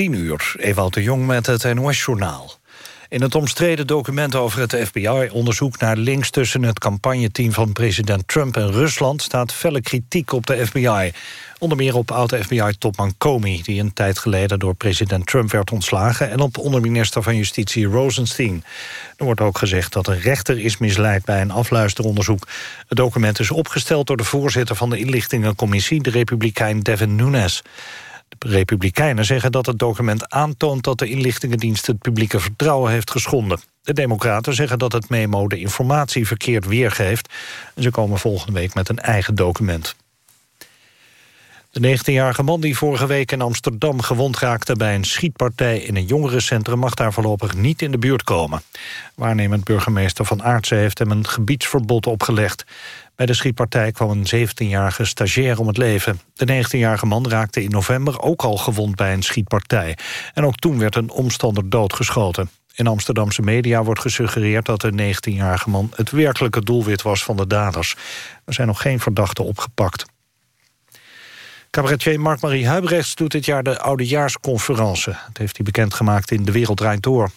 10 uur, Ewout de Jong met het NOS-journaal. In het omstreden document over het FBI-onderzoek naar links tussen het campagneteam van president Trump en Rusland staat felle kritiek op de FBI. Onder meer op oud-FBI-topman Comey, die een tijd geleden door president Trump werd ontslagen, en op onderminister van Justitie Rosenstein. Er wordt ook gezegd dat een rechter is misleid bij een afluisteronderzoek. Het document is opgesteld door de voorzitter van de inlichtingencommissie, de republikein Devin Nunes. De Republikeinen zeggen dat het document aantoont dat de inlichtingendienst het publieke vertrouwen heeft geschonden. De Democraten zeggen dat het memo de informatie verkeerd weergeeft. En ze komen volgende week met een eigen document. De 19-jarige man die vorige week in Amsterdam gewond raakte... bij een schietpartij in een jongerencentrum... mag daar voorlopig niet in de buurt komen. Waarnemend burgemeester Van Aartsen heeft hem een gebiedsverbod opgelegd. Bij de schietpartij kwam een 17-jarige stagiair om het leven. De 19-jarige man raakte in november ook al gewond bij een schietpartij. En ook toen werd een omstander doodgeschoten. In Amsterdamse media wordt gesuggereerd dat de 19-jarige man... het werkelijke doelwit was van de daders. Er zijn nog geen verdachten opgepakt. Cabaretier Mark-Marie Huibrechts doet dit jaar de Oudejaarsconferentie. Dat heeft hij bekendgemaakt in De Wereld Draait Door.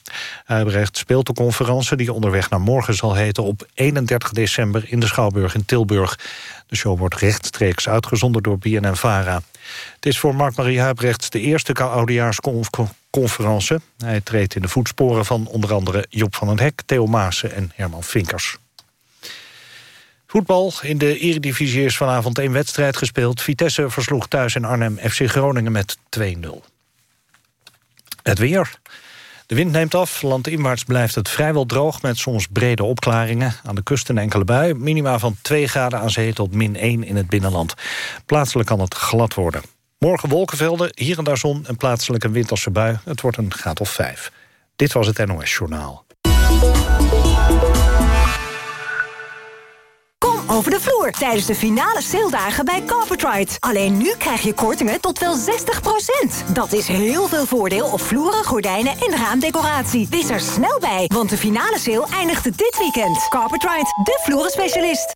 Huibrechts speelt de conferentie die onderweg naar morgen zal heten... op 31 december in de Schouwburg in Tilburg. De show wordt rechtstreeks uitgezonden door BNN-VARA. Het is voor Mark-Marie Huibrechts de eerste Oudejaarsconferentie. Hij treedt in de voetsporen van onder andere Job van den Hek... Theo Maassen en Herman Vinkers. Voetbal. In de Eredivisie is vanavond één wedstrijd gespeeld. Vitesse versloeg thuis in Arnhem FC Groningen met 2-0. Het weer. De wind neemt af. Landinwaarts blijft het vrijwel droog... met soms brede opklaringen. Aan de kust een enkele bui. Minima van 2 graden aan zee tot min 1 in het binnenland. Plaatselijk kan het glad worden. Morgen wolkenvelden, hier en daar zon en plaatselijk een winterse bui. Het wordt een graad of 5. Dit was het NOS Journaal. Over de vloer tijdens de finale saledagen bij Carpetride. Alleen nu krijg je kortingen tot wel 60%. Dat is heel veel voordeel op vloeren, gordijnen en raamdecoratie. Wees er snel bij, want de finale sale eindigt dit weekend. Carpetride, de vloerenspecialist.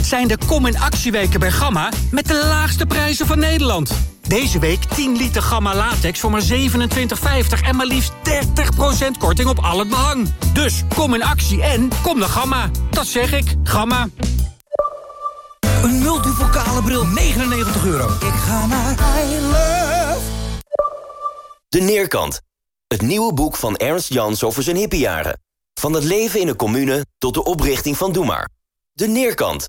Het zijn de Kom in Actieweken bij Gamma met de laagste prijzen van Nederland. Deze week 10 liter Gamma latex voor maar 27,50 en maar liefst 30% korting op al het behang. Dus kom in actie en kom naar Gamma. Dat zeg ik, Gamma. Een multivocale bril, 99 euro. Ik ga naar I Love. De Neerkant. Het nieuwe boek van Ernst Jans over zijn hippiejaren. Van het leven in een commune tot de oprichting van Doe Maar. De Neerkant.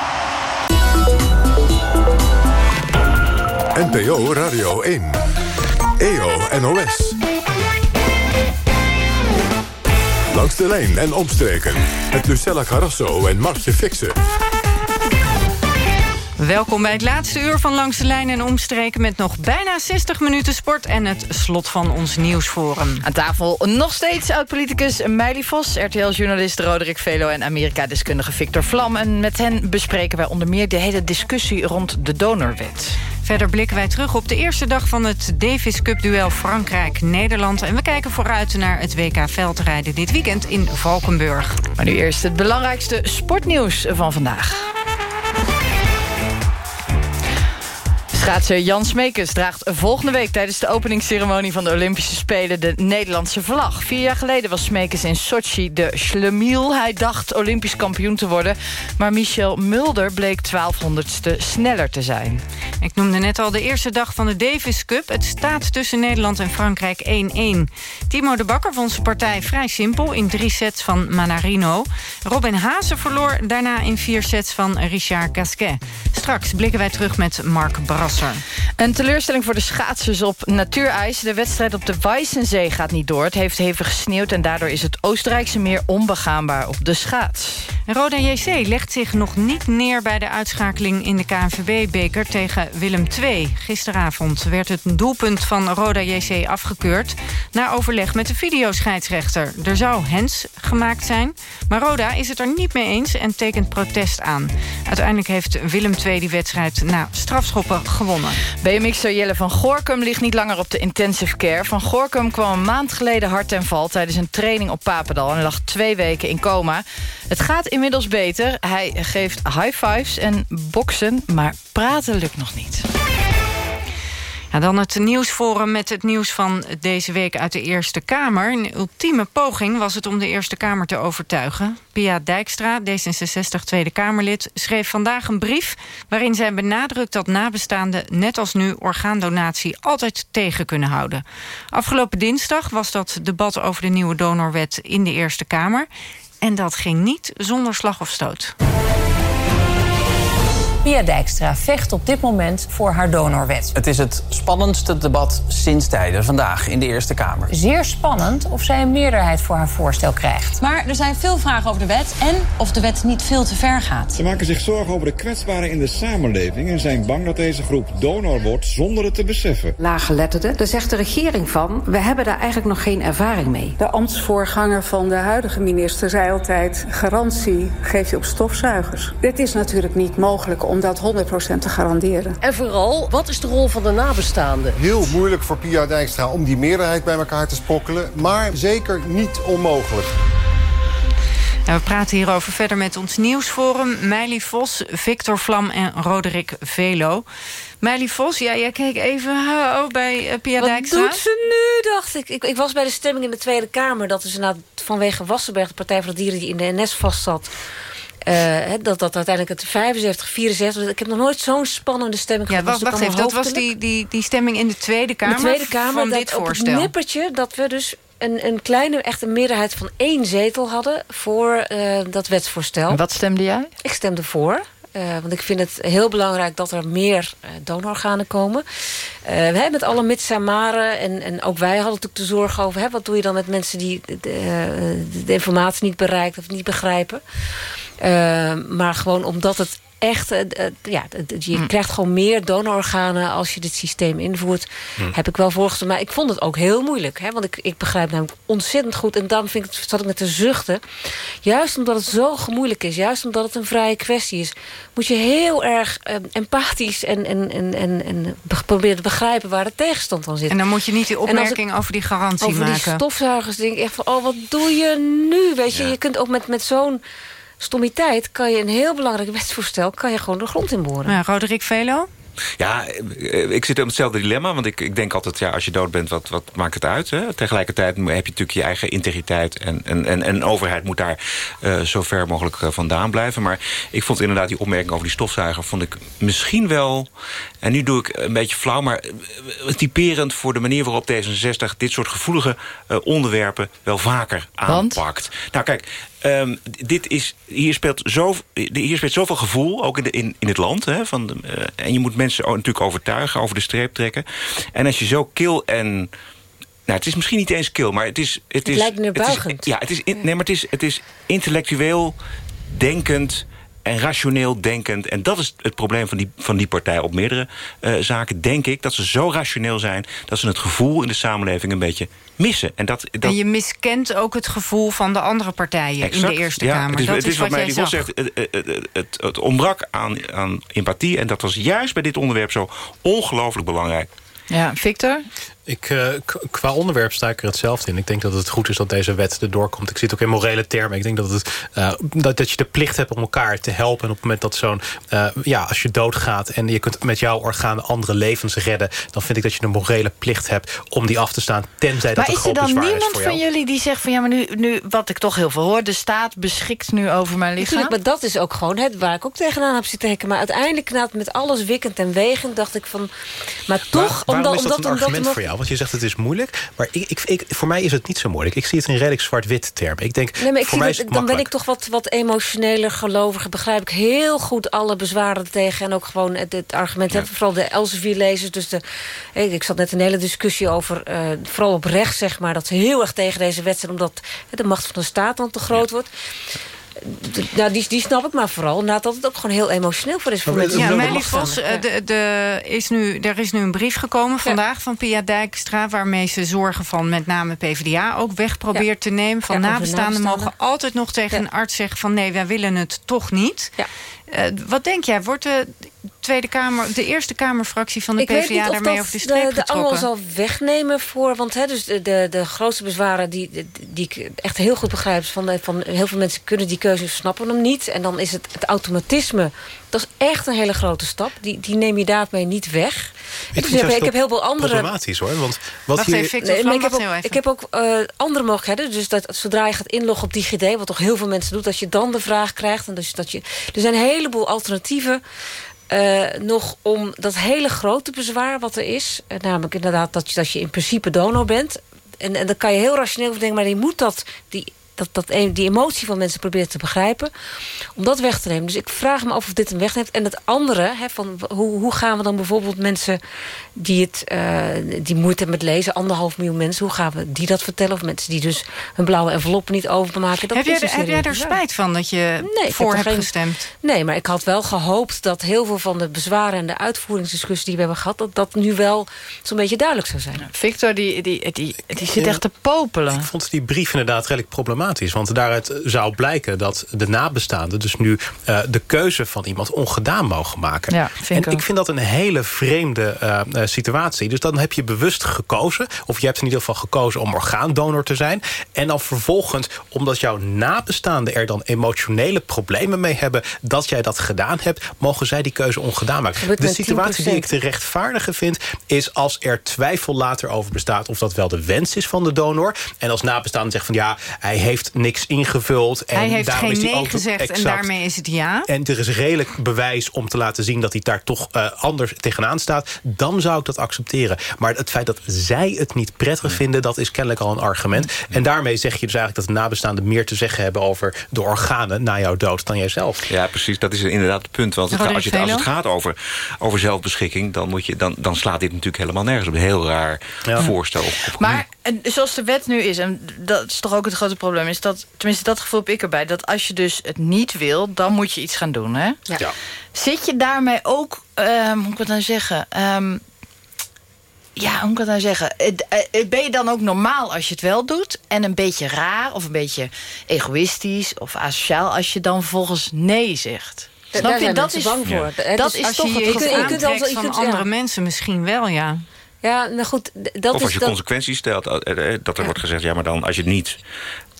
NPO Radio 1. EO NOS. Langs de lijn en omstreken. Met Lucella Carrasso en Martje Fixen. Welkom bij het laatste uur van Langs de Lijn en Omstreken... met nog bijna 60 minuten sport en het slot van ons nieuwsforum. Aan tafel nog steeds oud-politicus Meili Vos... RTL-journalist Roderick Velo en Amerika-deskundige Victor Vlam. En met hen bespreken wij onder meer de hele discussie rond de donorwet. Verder blikken wij terug op de eerste dag van het Davis Cup-duel Frankrijk-Nederland. En we kijken vooruit naar het WK veldrijden dit weekend in Valkenburg. Maar nu eerst het belangrijkste sportnieuws van vandaag. Schaatser Jan Smekens draagt volgende week... tijdens de openingsceremonie van de Olympische Spelen... de Nederlandse vlag. Vier jaar geleden was Smekens in Sochi de schlemiel. Hij dacht Olympisch kampioen te worden. Maar Michel Mulder bleek 1200ste sneller te zijn. Ik noemde net al de eerste dag van de Davis Cup. Het staat tussen Nederland en Frankrijk 1-1. Timo de Bakker vond zijn partij vrij simpel... in drie sets van Manarino. Robin Haase verloor daarna in vier sets van Richard Gasquet. Straks blikken wij terug met Mark Brasser. Een teleurstelling voor de schaatsers op natuurijs. De wedstrijd op de Weissensee gaat niet door. Het heeft hevig gesneeuwd en daardoor is het Oostenrijkse meer onbegaanbaar op de schaats. Roda JC legt zich nog niet neer bij de uitschakeling in de KNVB-beker tegen Willem II. Gisteravond werd het doelpunt van Roda JC afgekeurd... na overleg met de videoscheidsrechter. Er zou hens gemaakt zijn, maar Roda is het er niet mee eens... en tekent protest aan. Uiteindelijk heeft Willem II die wedstrijd na strafschoppen gewonnen. BMX'er Jelle van Gorkum ligt niet langer op de intensive care. Van Gorkum kwam een maand geleden hard ten val... tijdens een training op Papendal en lag twee weken in coma. Het gaat inmiddels beter. Hij geeft high fives en boksen, maar praten lukt nog niet. Ja, dan het nieuwsforum met het nieuws van deze week uit de Eerste Kamer. Een ultieme poging was het om de Eerste Kamer te overtuigen. Pia Dijkstra, D66 Tweede Kamerlid, schreef vandaag een brief... waarin zij benadrukt dat nabestaanden, net als nu, orgaandonatie altijd tegen kunnen houden. Afgelopen dinsdag was dat debat over de nieuwe donorwet in de Eerste Kamer. En dat ging niet zonder slag of stoot. Pia Dijkstra vecht op dit moment voor haar donorwet. Het is het spannendste debat sinds tijden vandaag in de Eerste Kamer. Zeer spannend of zij een meerderheid voor haar voorstel krijgt. Maar er zijn veel vragen over de wet en of de wet niet veel te ver gaat. Ze maken zich zorgen over de kwetsbaren in de samenleving... en zijn bang dat deze groep donor wordt zonder het te beseffen. Laaggeletterden, daar zegt de regering van... we hebben daar eigenlijk nog geen ervaring mee. De ambtsvoorganger van de huidige minister zei altijd... garantie geef je op stofzuigers. Dit is natuurlijk niet mogelijk om dat 100% te garanderen. En vooral, wat is de rol van de nabestaanden? Heel moeilijk voor Pia Dijkstra om die meerderheid bij elkaar te sprokkelen... maar zeker niet onmogelijk. We praten hierover verder met ons nieuwsforum. Meili Vos, Victor Vlam en Roderick Velo. Meili Vos, ja, jij keek even oh, bij uh, Pia Wat Dijkstra. doet ze nu, dacht ik. ik. Ik was bij de stemming in de Tweede Kamer. Dat is vanwege Wassenberg, de Partij voor de Dieren... die in de NS vastzat... Uh, dat dat uiteindelijk het 75, 64... Ik heb nog nooit zo'n spannende stemming ja, gehad. Wacht, wacht even, dat was die, die, die stemming in de Tweede Kamer, de Tweede Kamer van dat dit op voorstel. het nippertje dat we dus een, een kleine, echt een meerderheid van één zetel hadden... voor uh, dat wetsvoorstel. En wat stemde jij? Ik stemde voor. Uh, want ik vind het heel belangrijk dat er meer uh, donororganen komen. Uh, hè, met alle mits en. En, en ook wij hadden natuurlijk de zorg over... Hè, wat doe je dan met mensen die de, de, de informatie niet bereiken of niet begrijpen. Maar gewoon omdat het echt, uh, ja, je hm. krijgt gewoon meer donororganen als je dit systeem invoert. Hm. Heb ik wel voorgesteld. Maar ik vond het ook heel moeilijk. Hè, want ik, ik begrijp namelijk ontzettend goed. En daarom vind ik zat ik met te zuchten. Juist omdat het zo gemoeilijk is. Juist omdat het een vrije kwestie is. Moet je heel erg uh, empathisch en, en, en, en, en proberen te begrijpen waar de tegenstand dan zit. En dan moet je niet die opmerking ik, over die garantie over maken. Over die stofzuigers denk ik echt van, oh wat doe je nu? Weet je, ja. je kunt ook met, met zo'n stommiteit kan je een heel belangrijk wetsvoorstel... kan je gewoon de grond inboren. Ja, Roderick Velo? Ja, ik zit op hetzelfde dilemma. Want ik, ik denk altijd, ja, als je dood bent, wat, wat maakt het uit? Hè? Tegelijkertijd heb je natuurlijk je eigen integriteit. En, en, en, en overheid moet daar uh, zo ver mogelijk uh, vandaan blijven. Maar ik vond inderdaad die opmerking over die stofzuiger... vond ik misschien wel, en nu doe ik een beetje flauw... maar typerend voor de manier waarop D66... dit soort gevoelige uh, onderwerpen wel vaker aanpakt. Want? Nou kijk, Um, dit is, hier, speelt zo, hier speelt zoveel gevoel, ook in, de, in, in het land. Hè, van de, uh, en je moet mensen natuurlijk overtuigen, over de streep trekken. En als je zo kil en... Nou, het is misschien niet eens kil, maar het is... Het, het is, lijkt neerbuigend. Het is, ja, het is, in, nee, maar het is, het is intellectueel denkend en rationeel denkend. En dat is het probleem van die, van die partij op meerdere uh, zaken, denk ik. Dat ze zo rationeel zijn dat ze het gevoel in de samenleving een beetje missen. En, dat, dat... en je miskent ook het gevoel van de andere partijen exact, in de Eerste ja, Kamer. Het is, dat het is, is wat, wat mij jij die zegt. Het, het, het, het ontbrak aan, aan empathie. En dat was juist bij dit onderwerp zo ongelooflijk belangrijk. Ja, Victor? Ik, uh, qua onderwerp sta ik er hetzelfde in. Ik denk dat het goed is dat deze wet erdoor komt. Ik zit ook in morele termen. Ik denk dat, het, uh, dat, dat je de plicht hebt om elkaar te helpen. En op het moment dat zo'n... Uh, ja, als je doodgaat en je kunt met jouw organen andere levens redden... dan vind ik dat je een morele plicht hebt om die af te staan. Tenzij dat maar een groot is er dan niemand van jullie die zegt van... ja, maar nu, nu, wat ik toch heel veel hoor... de staat beschikt nu over mijn lichaam? Natuurlijk, maar dat is ook gewoon het waar ik ook tegenaan heb zitten hekken. Maar uiteindelijk, met alles wikkend en wegend... dacht ik van... Maar toch, maar, omdat, is dat omdat, een argument omdat, voor jou? Want je zegt het is moeilijk. Maar ik, ik, ik, voor mij is het niet zo moeilijk. Ik zie het in redelijk zwart-wit termen. Ik denk, nee, maar ik voor mij dat, is dan ben ik toch wat, wat emotioneler gelovig. Begrijp ik heel goed alle bezwaren tegen. En ook gewoon het, het argument. Ja. Vooral de Elsevier-lezers. Dus de, ik zat net een hele discussie over... Uh, vooral op rechts, zeg maar. Dat ze heel erg tegen deze wet zijn. Omdat de macht van de staat dan te groot ja. wordt nou, die, die snap ik maar vooral. Nadat het ook gewoon heel emotioneel voor is. Voor mensen. Ja, Meili Vos, de, de, is nu, er is nu een brief gekomen vandaag ja. van Pia Dijkstra... waarmee ze zorgen van met name PvdA ook weg probeert ja. te nemen. Van nabestaanden mogen altijd nog tegen een arts zeggen... van nee, wij willen het toch niet. Uh, wat denk jij, wordt de Tweede Kamer, de Eerste Kamerfractie van de ik PvdA daarmee over de streep de, de angel zal wegnemen voor... want hè, dus de, de, de grootste bezwaren die, die ik echt heel goed begrijp... Van, de, van heel veel mensen kunnen die keuze snappen hem niet. En dan is het, het automatisme... dat is echt een hele grote stap. Die, die neem je daarmee niet weg. Ik, heb, ik heb heel veel andere... problematisch hoor. Want wat Wacht hier... even, Nee, maar ik heb ook, ik heb ook uh, andere mogelijkheden. Dus dat zodra je gaat inloggen op DigiD... wat toch heel veel mensen doen... dat je dan de vraag krijgt. En dus dat je, er zijn een heleboel alternatieven... Uh, nog om dat hele grote bezwaar wat er is... Uh, namelijk inderdaad dat je, dat je in principe donor bent... En, en dan kan je heel rationeel denken... maar je moet dat, die, dat, dat, die emotie van mensen proberen te begrijpen... om dat weg te nemen. Dus ik vraag me af of dit een weg neemt. En het andere, hè, van hoe, hoe gaan we dan bijvoorbeeld mensen... die, het, uh, die moeite hebben met lezen, anderhalf miljoen mensen... hoe gaan we die dat vertellen? Of mensen die dus hun blauwe enveloppen niet openmaken. Dat heb, is jij, heb jij er spijt van dat je nee, voor heb hebt geen, gestemd? Nee, maar ik had wel gehoopt dat heel veel van de bezwaren... en de uitvoeringsdiscussies die we hebben gehad... dat dat nu wel zo'n beetje duidelijk zou zijn. Victor, die, die, die, die zit echt te popelen. Ik vond die brief inderdaad redelijk problematisch. Want daaruit zou blijken dat de nabestaanden... dus nu uh, de keuze van iemand ongedaan mogen maken. Ja, vind en ik, ik vind dat een hele vreemde uh, uh, situatie. Dus dan heb je bewust gekozen... of je hebt in ieder geval gekozen om orgaandonor te zijn... en dan vervolgens, omdat jouw nabestaanden er dan emotionele problemen mee hebben... dat jij dat gedaan hebt, mogen zij die keuze ongedaan maken. De situatie die ik te rechtvaardigen vind... is als er twijfel later over bestaat of dat wel de wens is van de donor... en als nabestaande zegt van ja, hij heeft niks ingevuld... En hij heeft geen is nee gezegd exact, en daarmee is het ja. En er is redelijk bewijs om te laten zien dat hij daar toch uh, anders tegenaan staat... dan zou ik dat accepteren. Maar het feit dat zij het niet prettig vinden... dat is kennelijk al een argument. En daarmee zeg je dus eigenlijk dat de nabestaanden meer te zeggen hebben... over de organen na jouw dood dan jijzelf. Ja, precies. Dat is inderdaad het punt. Want het, als, je, als het gaat over, over zelfbeschikking... Dan, moet je, dan, dan slaat dit natuurlijk helemaal nergens op. Een heel raar ja. voorstel. Maar en zoals de wet nu is... en dat is toch ook het grote probleem... is dat, tenminste dat gevoel heb ik erbij... dat als je dus het niet wil, dan moet je iets gaan doen. Hè? Ja. Ja. Zit je daarmee ook, um, hoe moet ik het nou zeggen... Um, ja, hoe moet ik het nou zeggen? Ben je dan ook normaal als je het wel doet? En een beetje raar of een beetje egoïstisch of asociaal... als je dan volgens nee zegt? Snap Daar je? Dat is is, bang voor. dat is toch je het je kunt van andere mensen misschien wel, ja. Ja, nou goed, dat of als je dat, consequenties stelt, dat er Ja. wordt gezegd... ja, maar dan als je het niet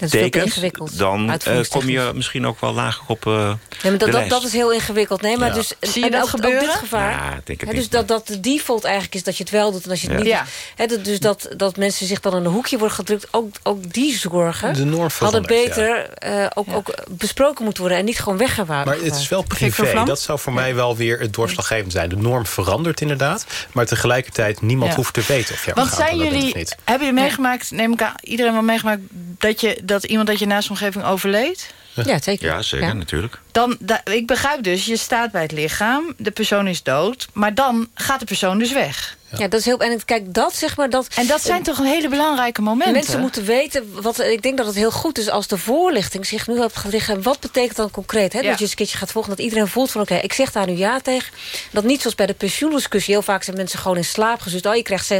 dat is tekent... ingewikkeld. dan eh, kom je misschien ook wel lager op eh Nee, maar de dat, dat, lijst. dat is heel ingewikkeld. Nee, maar Ja. dus, Zie je en dat ook, gebeuren? Ook dit gevaar. Ja, ik denk het Hè, dus niet. dat, dat de default eigenlijk is dat je het wel doet en als je het Ja. niet Ja. doet. Hè, dat- dus dat, dat mensen zich dan in een hoekje worden gedrukt. Ook, ook die zorgen De norm hadden beter eh, ook, ook besproken moeten worden en niet gewoon weggewaard. Maar het is wel privé. Dat zou voor mij wel weer het doorslaggevend zijn. De norm verandert inderdaad. Maar tegelijkertijd niemand Ja. hoeft te weten of je Want zijn jullie, hebben jullie meegemaakt, neem ik aan, iedereen wel meegemaakt... dat, je, dat iemand uit je naaste omgeving overleed? Ja, zeker. Ja, zeker, Ja. natuurlijk. Dan, da- ik begrijp dus, je staat bij het lichaam, de persoon is dood... maar dan gaat de persoon dus weg. Ja, dat is heel. En kijk, dat zeg maar dat. En dat zijn toch een hele belangrijke momenten? Mensen moeten weten, wat, ik denk dat het heel goed is als de voorlichting zich nu heeft gericht. En wat betekent dan concreet? Hè? Ja. Dat je eens een keertje gaat volgen, dat iedereen voelt van oké, ik zeg daar nu ja tegen. Dat niet zoals bij de pensioendiscussie, heel vaak zijn mensen gewoon in slaap gezust. Oh, je krijgt 70%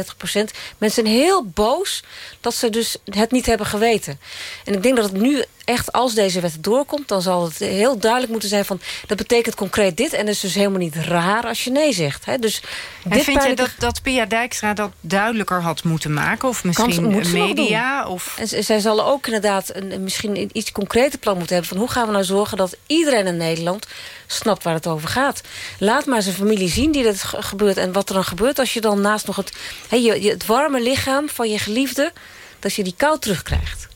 Mensen zijn heel boos dat ze dus het niet hebben geweten. En ik denk dat het nu echt, als deze wet doorkomt, dan zal het heel duidelijk duidelijk moeten zijn van... dat betekent concreet dit en het is dus helemaal niet raar als je nee zegt. Hè? Dus En dit vind je dat, dat Pia Dijkstra dat duidelijker had moeten maken? Of misschien nog media? Of... En zij zal ook inderdaad een, misschien een iets concreter plan moeten hebben... van hoe gaan we nou zorgen dat iedereen in Nederland snapt waar het over gaat. Laat maar zijn familie zien die ge- gebeurt. En wat er dan gebeurt als je dan naast nog het, je- het warme lichaam van je geliefde... dat je die kou terugkrijgt.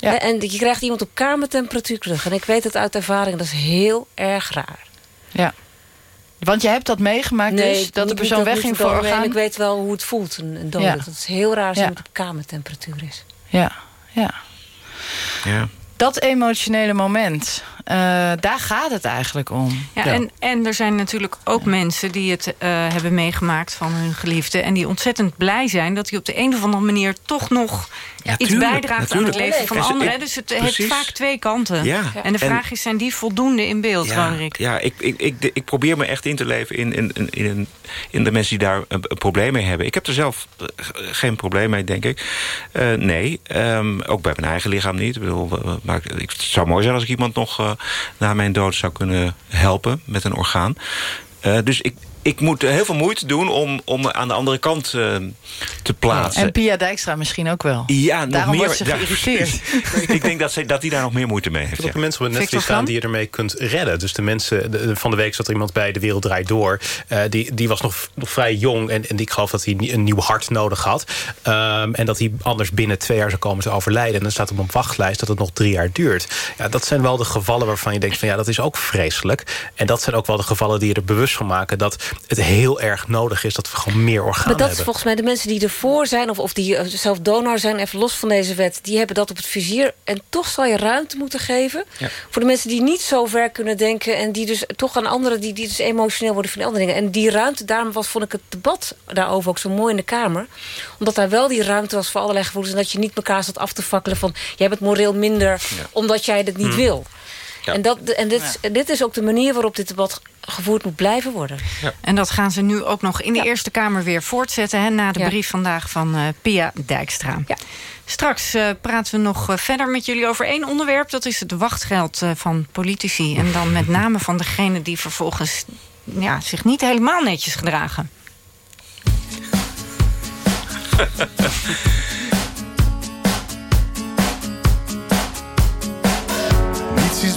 En je krijgt iemand op kamertemperatuur terug. En ik weet het uit ervaring, dat is heel erg raar. Ja. Want je hebt dat meegemaakt dus, dat de persoon wegging voor dood. Nee, orgaan? Ik weet wel hoe het voelt, een, een dode. Ja. Dat is heel raar als Ja. iemand op kamertemperatuur is. Ja, ja. Ja. Dat emotionele moment, eh, daar gaat het eigenlijk om. Ja, En, en er zijn natuurlijk ook mensen die het eh, hebben meegemaakt van hun geliefde... en die ontzettend blij zijn dat hij op de een of andere manier... toch nog Ja, iets tuurlijk, bijdraagt natuurlijk. aan het leven van En anderen. ik- Dus het precies. heeft vaak twee kanten. Ja. En de En- vraag is, zijn die voldoende in beeld, Ja, ja ik, ik, ik, ik probeer me echt in te leven in, in, in, in, in de mensen die daar een, een probleem mee hebben. Ik heb er zelf eh, geen probleem mee, denk ik. Eh, nee, ehm, ook bij mijn eigen lichaam niet. Ik bedoel, eh, maar ik- het zou mooi zijn als ik iemand nog eh, na mijn dood zou kunnen helpen met een orgaan. Eh, dus ik, ik moet heel veel moeite doen om, om aan de andere kant eh, te plaatsen. En Pia Dijkstra misschien ook wel. Ja, nog Daarom meer. wordt ze ja, geïrriteerd. ik denk dat, ze, dat die daar nog meer moeite mee heeft. Er ja. zijn mensen op het netvlies staan die je ermee kunt redden. Dus de mensen, de- de- van de week zat er iemand bij De Wereld Draait Door. Eh, die, die was nog, nog vrij jong en, en ik geloof dat hij een nieuw hart nodig had. Ehm, en dat hij anders binnen twee jaar zou komen te overlijden. En dan staat op een wachtlijst dat het nog drie jaar duurt. Ja, dat zijn wel de gevallen waarvan je denkt van ja, dat is ook vreselijk. En dat zijn ook wel de gevallen die je er bewust van maken... dat het heel erg nodig is dat we gewoon meer organen Maar dat is hebben. volgens mij de mensen die ervoor zijn... of, of die eh, zelf donor zijn, even los van deze wet... die hebben dat op het vizier. En toch zal je ruimte moeten geven... Ja. voor de mensen die niet zo ver kunnen denken... en die dus toch aan anderen, die, die dus emotioneel worden van andere dingen. En die ruimte, daarom was, vond ik het debat daarover ook zo mooi in de Kamer. Omdat daar wel die ruimte was voor allerlei gevoelens... en dat je niet elkaar zat af te fakkelen van... jij bent moreel minder omdat jij dit niet Hmm. wil. Ja. En, dat, en dit, is- dit is ook de manier waarop dit debat gevoerd moet blijven worden. En dat gaan ze nu ook nog in de Eerste Kamer weer voortzetten... Hè, na de Ja. brief vandaag van eh, Pia Dijkstra. Straks eh, praten we nog eh, verder met jullie over één onderwerp. Dat is het wachtgeld eh, van politici. En dan met name van degenen die vervolgens ja, zich niet helemaal netjes gedragen.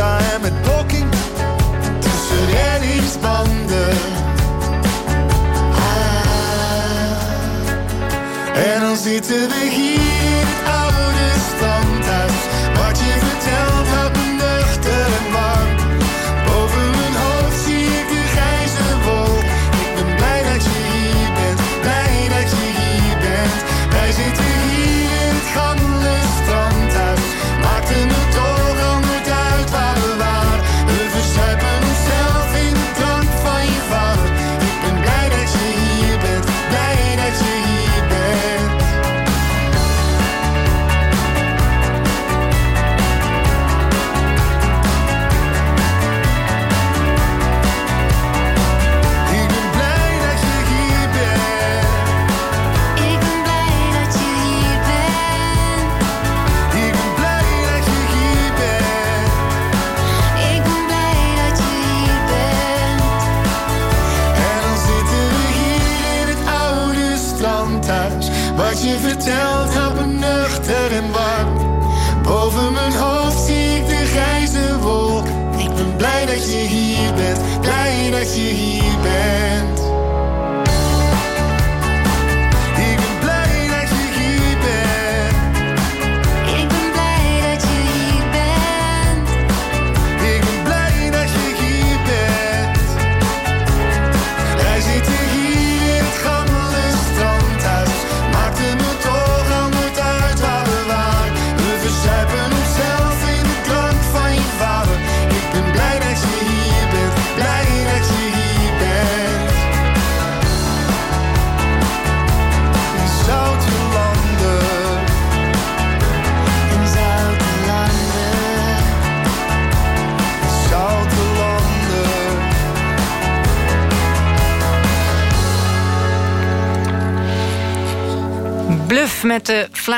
En met blokking tussen reddingsbanden. En dan zitten we hier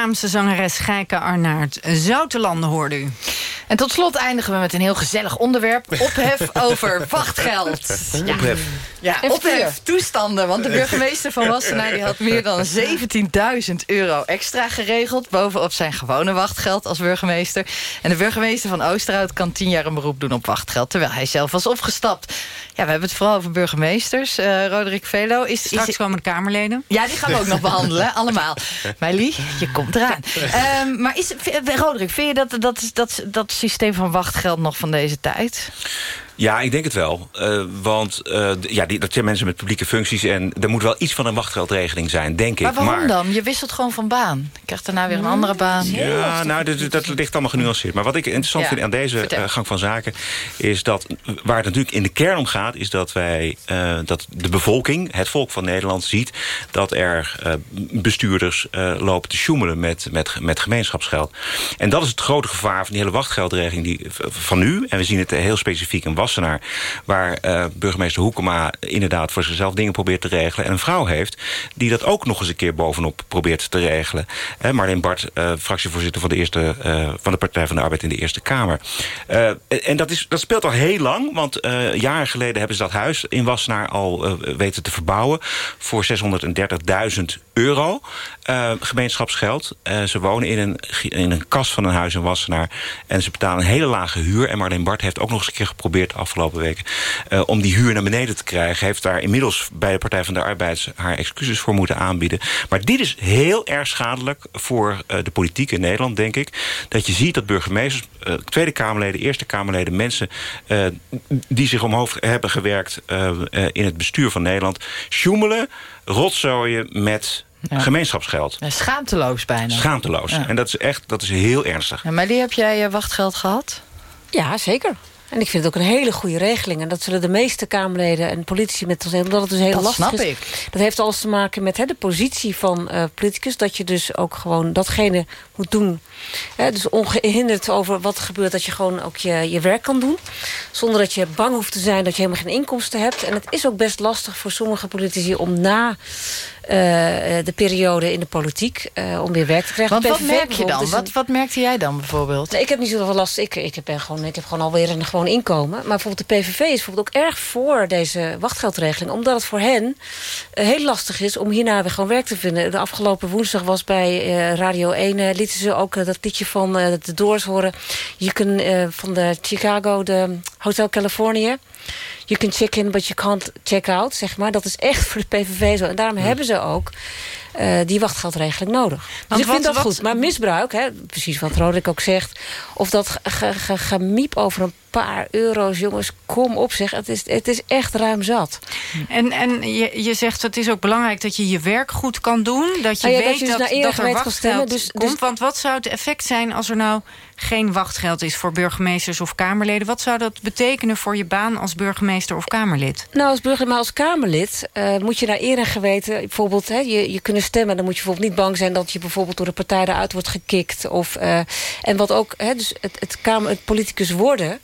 Vlaamse zangeres Gijke Arnaert. Zoutelanden hoorde u. En tot slot eindigen we met een heel gezellig onderwerp. Ophef over wachtgeld. Ja. Ophef. Ja, ophef, toestanden. Want de burgemeester van Wassenaar die had meer dan 17.000 euro extra geregeld... bovenop zijn gewone wachtgeld als burgemeester. En de burgemeester van Oosterhout kan tien jaar een beroep doen op wachtgeld... terwijl hij zelf was opgestapt. Ja, we hebben het vooral over burgemeesters. Eh Roderick Velo is... Straks is, komen de Kamerleden. ja, die gaan we ook nog behandelen, allemaal. Meili, je komt eraan. Ehm, maar is, Roderick, vind je dat, dat, dat, dat systeem van wachtgeld nog van deze tijd? Ja, ik denk het wel. Eh, want eh, ja, die, dat zijn mensen met publieke functies... en er moet wel iets van een wachtgeldregeling zijn, denk ik. Maar waarom dan? Je wisselt gewoon van baan. Je krijgt daarna weer een andere baan. Ja, nou, dat, dat ligt allemaal genuanceerd. Maar wat ik interessant Ja, vind aan deze vertel. eh, gang van zaken... is dat waar het natuurlijk in de kern om gaat... is dat wij, eh, dat de bevolking, het volk van Nederland, ziet... dat er eh, bestuurders eh, lopen te sjoemelen met, met, met gemeenschapsgeld. En dat is het grote gevaar van die hele wachtgeldregeling die, van nu. En we zien het heel specifiek in Wassenaar... waar eh, burgemeester Hoekema inderdaad voor zichzelf dingen probeert te regelen... en een vrouw heeft die dat ook nog eens een keer bovenop probeert te regelen. Marleen Bart, eh, fractievoorzitter van de, eerste, eh, van de Partij van de Arbeid in de Eerste Kamer. En dat, is, dat speelt al heel lang, want jaren geleden hebben ze dat huis in Wassenaar al weten te verbouwen voor 630.000 euro gemeenschapsgeld. Ze wonen in een, in een kast van een huis in Wassenaar en ze betalen een hele lage huur. En Marleen Bart heeft ook nog eens een keer geprobeerd de afgelopen weken eh, om die huur naar beneden te krijgen. Heeft daar inmiddels bij de Partij van de Arbeid haar excuses voor moeten aanbieden. Maar dit is heel erg schadelijk voor eh, de politiek in Nederland, denk ik. Dat je ziet dat burgemeesters, eh, Tweede Kamerleden, Eerste Kamerleden, mensen eh, die zich omhoog hebben gewerkt eh, eh, in het bestuur van Nederland, sjoemelen, rotzooien met Ja. gemeenschapsgeld. Schaamteloos bijna. Schaamteloos. Ja. En dat is echt dat is heel ernstig. Ja, Meili, heb jij wachtgeld gehad? Ja, zeker. En ik vind het ook een hele goede regeling. En dat zullen de meeste Kamerleden en politici met ons. Omdat het dus heel Dat lastig snap is. ik. Dat heeft alles te maken met hè, de positie van eh, politicus. Dat je dus ook gewoon datgene moet doen. Hè, dus ongehinderd over wat er gebeurt. Dat je gewoon ook je, je werk kan doen. Zonder dat je bang hoeft te zijn dat je helemaal geen inkomsten hebt. En het is ook best lastig voor sommige politici om na... eh, de periode in de politiek, eh, om weer werk te krijgen. Want wat merk je dan? een- Wat, wat merkte jij dan bijvoorbeeld? Nee, ik heb niet zoveel last. Ik, ik, ben gewoon, ik heb gewoon alweer een gewoon inkomen. Maar bijvoorbeeld de PVV is bijvoorbeeld ook erg voor deze wachtgeldregeling. Omdat het voor hen eh, heel lastig is om hierna weer gewoon werk te vinden. De afgelopen woensdag was bij eh, Radio 1... eh, lieten ze ook eh, dat liedje van eh, de Doors horen. Je kunt eh, van de Chicago, de Hotel California... You can check in, but you can't check out, zeg maar. Dat is echt voor de PVV zo. En daarom hebben ze ook eh, die wachtgeldregeling nodig. Dus ik vind dat wat- goed. Maar misbruik, hè, precies wat Roderick ook zegt... of dat ge- ge- ge- gemiep over een paar euro's, jongens, kom op zeg. Het is, het is echt ruim zat. En, en je, je zegt het is ook belangrijk dat je je werk goed kan doen. Dat je ja, dat weet je dus dat, naar dat er wachtgeld Dus- komt. dus- Want wat zou het effect zijn als er nou geen wachtgeld is... voor burgemeesters of Kamerleden? Wat zou dat betekenen voor je baan als burgemeester of Kamerlid? Nou, als burger, maar als Kamerlid eh, moet je naar eer en geweten... bijvoorbeeld, hè, je, je kunnen stemmen. Dan moet je bijvoorbeeld niet bang zijn dat je bijvoorbeeld door de partij eruit wordt gekikt. Of, eh, en wat ook, hè, dus het, het, kamer, het politicus worden...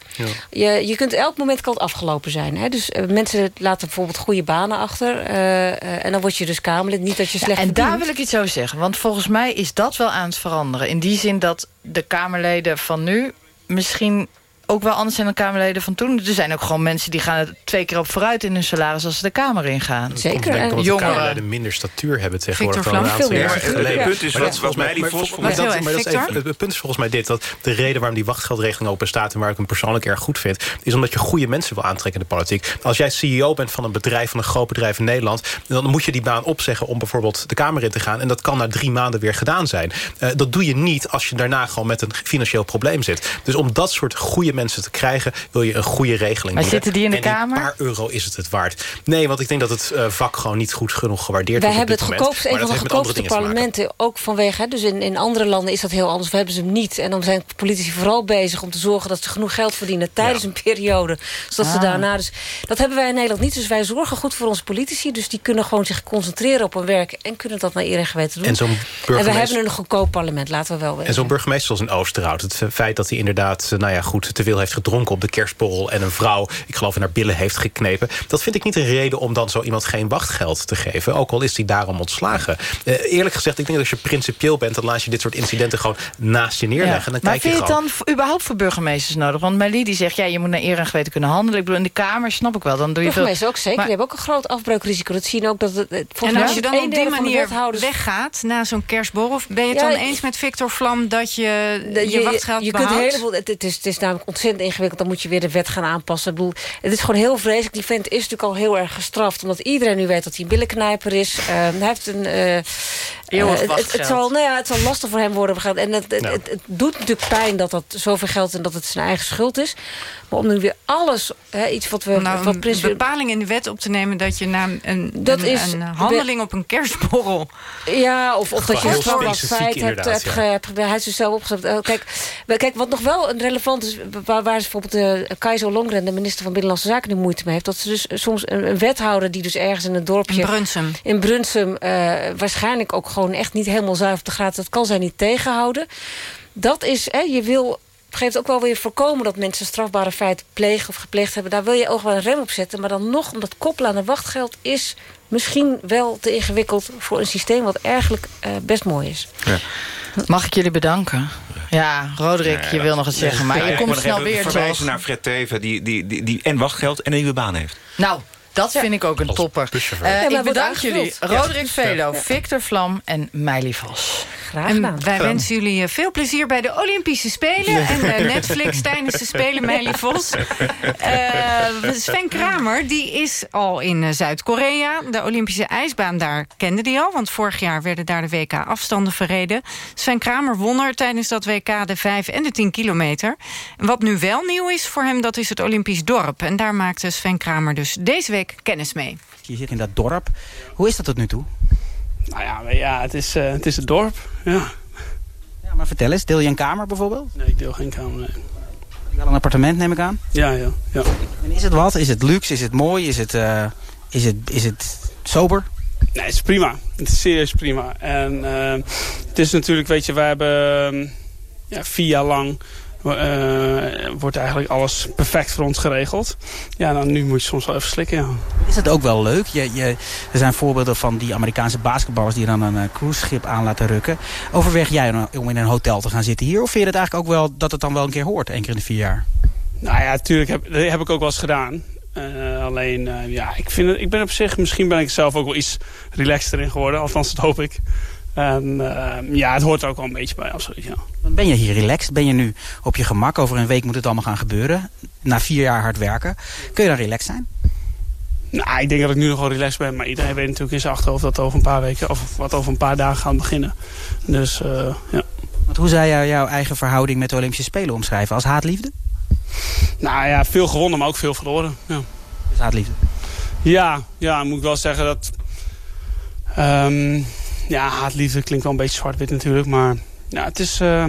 Je, je kunt elk moment kan het afgelopen zijn. Hè? Dus eh, mensen laten bijvoorbeeld goede banen achter. eh, eh, en dan word je dus Kamerlid. Niet dat je Ja, slecht en verdient. daar wil ik iets over zeggen. Want volgens mij is dat wel aan het veranderen. In die zin dat de Kamerleden van nu misschien ook wel anders zijn dan Kamerleden van toen. Er zijn ook gewoon mensen die gaan er twee keer op vooruit in hun salaris... als ze de Kamer ingaan. Zeker. En jongeren. Kamerleden minder statuur hebben tegenwoordig Victor dan een aantal jaar geleden. Het punt is dat wat mij die Vos- dat- dat Het punt is volgens mij dit, dat de reden waarom die wachtgeldregeling ook bestaat... en waar ik hem persoonlijk erg goed vind... is omdat je goede mensen wil aantrekken in de politiek. Als jij CEO bent van een bedrijf, van een groot bedrijf in Nederland... dan moet je die baan opzeggen om bijvoorbeeld de Kamer in te gaan... en dat kan na drie maanden weer gedaan zijn. Eh, dat doe je niet als je daarna gewoon met een financieel probleem zit. Dus om dat soort goede mensen te krijgen... wil je een goede regeling Maar zitten die in de En Kamer? Een paar euro is het het waard. Nee, want ik denk dat het eh, vak gewoon niet goed genoeg gewaardeerd Wij wordt. hebben het goedkoopste, een van de goedkoopste parlementen. Ook vanwege, hè, dus in, in andere landen is dat heel anders. We hebben ze hem niet. En dan zijn politici vooral bezig om te zorgen dat ze genoeg geld verdienen tijdens een periode. Zodat ze Ah. daarna dus. Dat hebben wij in Nederland niet. Dus wij zorgen goed voor onze politici. Dus die kunnen gewoon zich concentreren op hun werk en kunnen dat naar eer en geweten doen. En zo'n en we burgemeester- hebben een goedkoop parlement, laten we wel weten. En zo'n burgemeester zoals in Oosterhout. Het feit dat hij inderdaad eh, nou ja, goed, te veel heeft gedronken op de kerstborrel... en een vrouw, ik geloof, in haar billen heeft geknepen... dat vind ik niet een reden om dan zo iemand geen wachtgeld te geven. Ook al is hij daarom ontslagen. Eh, eerlijk gezegd, ik denk dat als je principieel bent... dan laat je dit soort incidenten gewoon naast je neerleggen. En dan maar kijk je vind je het gewoon. dan überhaupt voor burgemeesters nodig? Want Marlie die zegt, ja, je moet naar eer en geweten kunnen handelen. Ik bedoel, in de Kamer snap ik wel. Dan doe je veel... Burgemeester ook zeker. Maar- die hebben ook een groot afbreukrisico. Dat zien ook dat het, het volgens En als je dan op die manier wethouders- weggaat na zo'n kerstborrel... ben je het Ja, dan eens met Victor Vlam dat je De- je, wachtgeld je kunt heleboel, het, het, is, het is namelijk ontzettend ingewikkeld. Dan moet je weer de wet gaan aanpassen. Ik bedoel, het is gewoon heel vreselijk. Die vent is natuurlijk al heel erg gestraft. Omdat iedereen nu weet dat hij een billenknijper is. Eh, hij heeft een... eh, eh, het, het, wachtgeld. zal, nou ja, het zal lastig voor hem worden. We gaan- En het, het, het, het doet natuurlijk pijn dat dat zoveel geld... en dat het zijn eigen schuld is. Maar om nu weer alles... Hè, iets wat we... Nou wat een bepaling in de wet op te nemen... dat je na een, Dat een, is- een handeling op een kerstborrel... Ja, of, of dat je Gewoon specifiek feit hebt, hebt, ja. ge- hebt Hij is dus zelf opgezet. Eh, Kijk, we- kijk, wat nog wel een relevant is... waar, waar ze bijvoorbeeld de Keizer Longren... de minister van Binnenlandse Zaken, nu moeite mee heeft... dat ze dus soms een, een wethouder die dus ergens in een dorpje... In Brunsum. In Brunsum eh, waarschijnlijk ook gewoon echt niet helemaal zuiver op de graad... dat kan zij niet tegenhouden. Dat is, hè, je wil... op een gegeven moment ook wel weer voorkomen dat mensen strafbare feiten plegen of gepleegd hebben. Daar wil je ook wel een rem op zetten. Maar dan nog, omdat koppelen aan een wachtgeld is misschien wel te ingewikkeld voor een systeem wat eigenlijk eh, best mooi is. Mag ik jullie bedanken? Ja, Roderick, je wil nog iets zeggen, maar Ja, je ik komt snel even weer, verwijzen toch? naar Fred Teven, die, die, die, die en wachtgeld en een nieuwe baan heeft. Nou, dat vind ik ook een topper. Eh, maar ik bedank jullie. Ja. Roderick Velo, Ja. Victor Vlam en Meili Vos. Graag En wij wensen jullie eh, veel plezier bij de Olympische Spelen... en eh, Netflix tijdens de Spelen, Meili Vos. Eh, Sven Kramer die is al in Zuid-Korea. De Olympische ijsbaan daar kende die al... want vorig jaar werden daar de WK-afstanden verreden. Sven Kramer won er tijdens dat WK de 5 en de 10 kilometer. Wat nu wel nieuw is voor hem, dat is het Olympisch dorp. En daar maakte Sven Kramer dus deze week kennis mee. Je zit in dat dorp. Hoe is dat tot nu toe? Nou ja, ja het, is, eh, het is het dorp. Ja. Ja, maar vertel eens, deel je een kamer bijvoorbeeld? Nee, ik deel geen kamer. Nee. Wel een appartement neem ik aan? Ja, ja, ja. En is het wat? Is het luxe? Is het mooi? Is het, eh, is het, is het sober? Nee, het is prima. Het is serieus prima. En eh, het is natuurlijk, weet je, we hebben eh, ja, vier jaar lang... eh, wordt eigenlijk alles perfect voor ons geregeld. Ja, dan nu moet je soms wel even slikken, ja. Is het ook wel leuk? Je, je, er zijn voorbeelden van die Amerikaanse basketballers... die dan een uh, cruiseschip aan laten rukken. Overweeg jij om in een hotel te gaan zitten hier? Of vind je het eigenlijk ook wel dat het dan wel een keer hoort? één keer in de vier jaar? Nou ja, natuurlijk heb, dat heb ik ook wel eens gedaan. Uh, alleen, uh, ja, ik, vind het, ik ben op zich... Misschien ben ik zelf ook wel iets relaxter in geworden. Althans, dat hoop ik. En uh, ja, het hoort er ook wel een beetje bij, absoluut, ja. Ben je hier relaxed? Ben je nu op je gemak? Over een week moet het allemaal gaan gebeuren. Na vier jaar hard werken. Kun je dan relaxed zijn? Nou, ik denk dat ik nu nog wel relaxed ben. Maar iedereen weet natuurlijk in zijn achterhoofd dat over een paar weken... of wat over een paar dagen gaat beginnen. Dus, uh, ja. Want hoe zou jij jouw eigen verhouding met de Olympische Spelen omschrijven? Als haatliefde? Nou ja, veel gewonnen, maar ook veel verloren. Ja. Dus haatliefde? Ja, ja, moet ik wel zeggen dat... Um, ja, haatliefde klinkt wel een beetje zwart-wit natuurlijk. Maar ja, het is... Uh,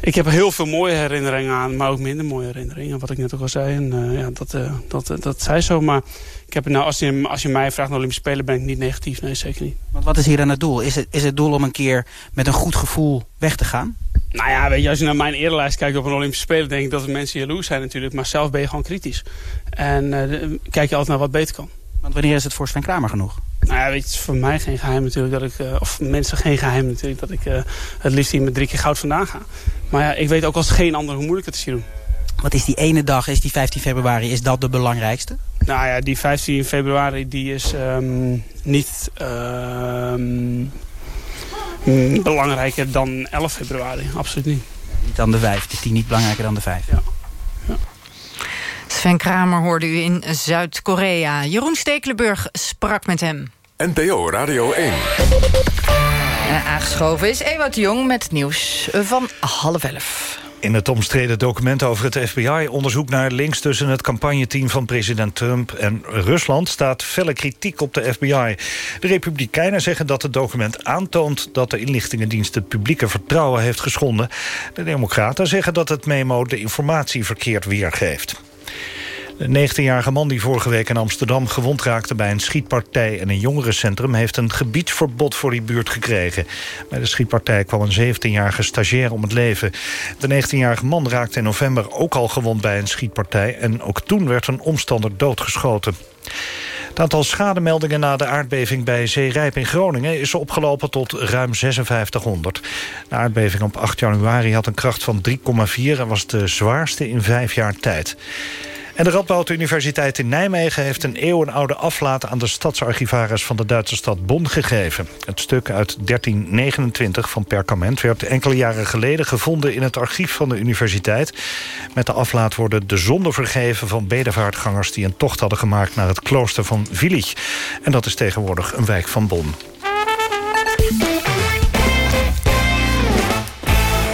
ik heb heel veel mooie herinneringen aan, maar ook minder mooie herinneringen. Wat ik net ook al zei. En uh, ja, dat, uh, dat, dat zei zo. Maar ik heb, nou, als, je, als je mij vraagt naar Olympische Spelen, ben ik niet negatief. Nee, zeker niet. Want wat is hier dan het doel? Is het, is het doel om een keer met een goed gevoel weg te gaan? Nou ja, weet je, als je naar mijn eerlijst kijkt op een Olympische Spelen... denk ik dat de mensen jaloers zijn natuurlijk. Maar zelf ben je gewoon kritisch. En uh, kijk je altijd naar wat beter kan. Want wanneer is het voor Sven Kramer genoeg? Nou ja, weet je, het is voor mij geen geheim natuurlijk dat ik... Uh, of mensen geen geheim natuurlijk dat ik uh, het liefst hier met drie keer goud vandaan ga. Maar ja, ik weet ook als geen ander hoe moeilijk het is hier doen. Wat is die ene dag, is die 15 februari, is dat de belangrijkste? Nou ja, die 15 februari die is um, niet um, belangrijker dan 11 februari. Absoluut niet. Niet dan de 5, de 10 niet belangrijker dan de 5. Ja. ja. Sven Kramer hoorde u in Zuid-Korea. Jeroen Stekelenburg sprak met hem. NPO Radio 1. En aangeschoven is Ewout de Jong met het nieuws van half elf. In het omstreden document over het FBI-onderzoek naar links... tussen het campagneteam van president Trump en Rusland... staat felle kritiek op de FBI. De Republikeinen zeggen dat het document aantoont... dat de inlichtingendienst het publieke vertrouwen heeft geschonden. De Democraten zeggen dat het memo de informatie verkeerd weergeeft. De 19-jarige man die vorige week in Amsterdam gewond raakte... bij een schietpartij in een jongerencentrum... heeft een gebiedsverbod voor die buurt gekregen. Bij de schietpartij kwam een 17-jarige stagiair om het leven. De 19-jarige man raakte in november ook al gewond bij een schietpartij... en ook toen werd een omstander doodgeschoten. Het aantal schademeldingen na de aardbeving bij Zeerijp in Groningen... is opgelopen tot ruim 5600. De aardbeving op 8 januari had een kracht van 3,4... en was de zwaarste in vijf jaar tijd. En de Radboud Universiteit in Nijmegen heeft een eeuwenoude aflaat... aan de stadsarchivaris van de Duitse stad Bonn gegeven. Het stuk uit 1329 van Perkament werd enkele jaren geleden gevonden... in het archief van de universiteit. Met de aflaat worden de zonden vergeven van bedevaartgangers... die een tocht hadden gemaakt naar het klooster van Willich. En dat is tegenwoordig een wijk van Bonn.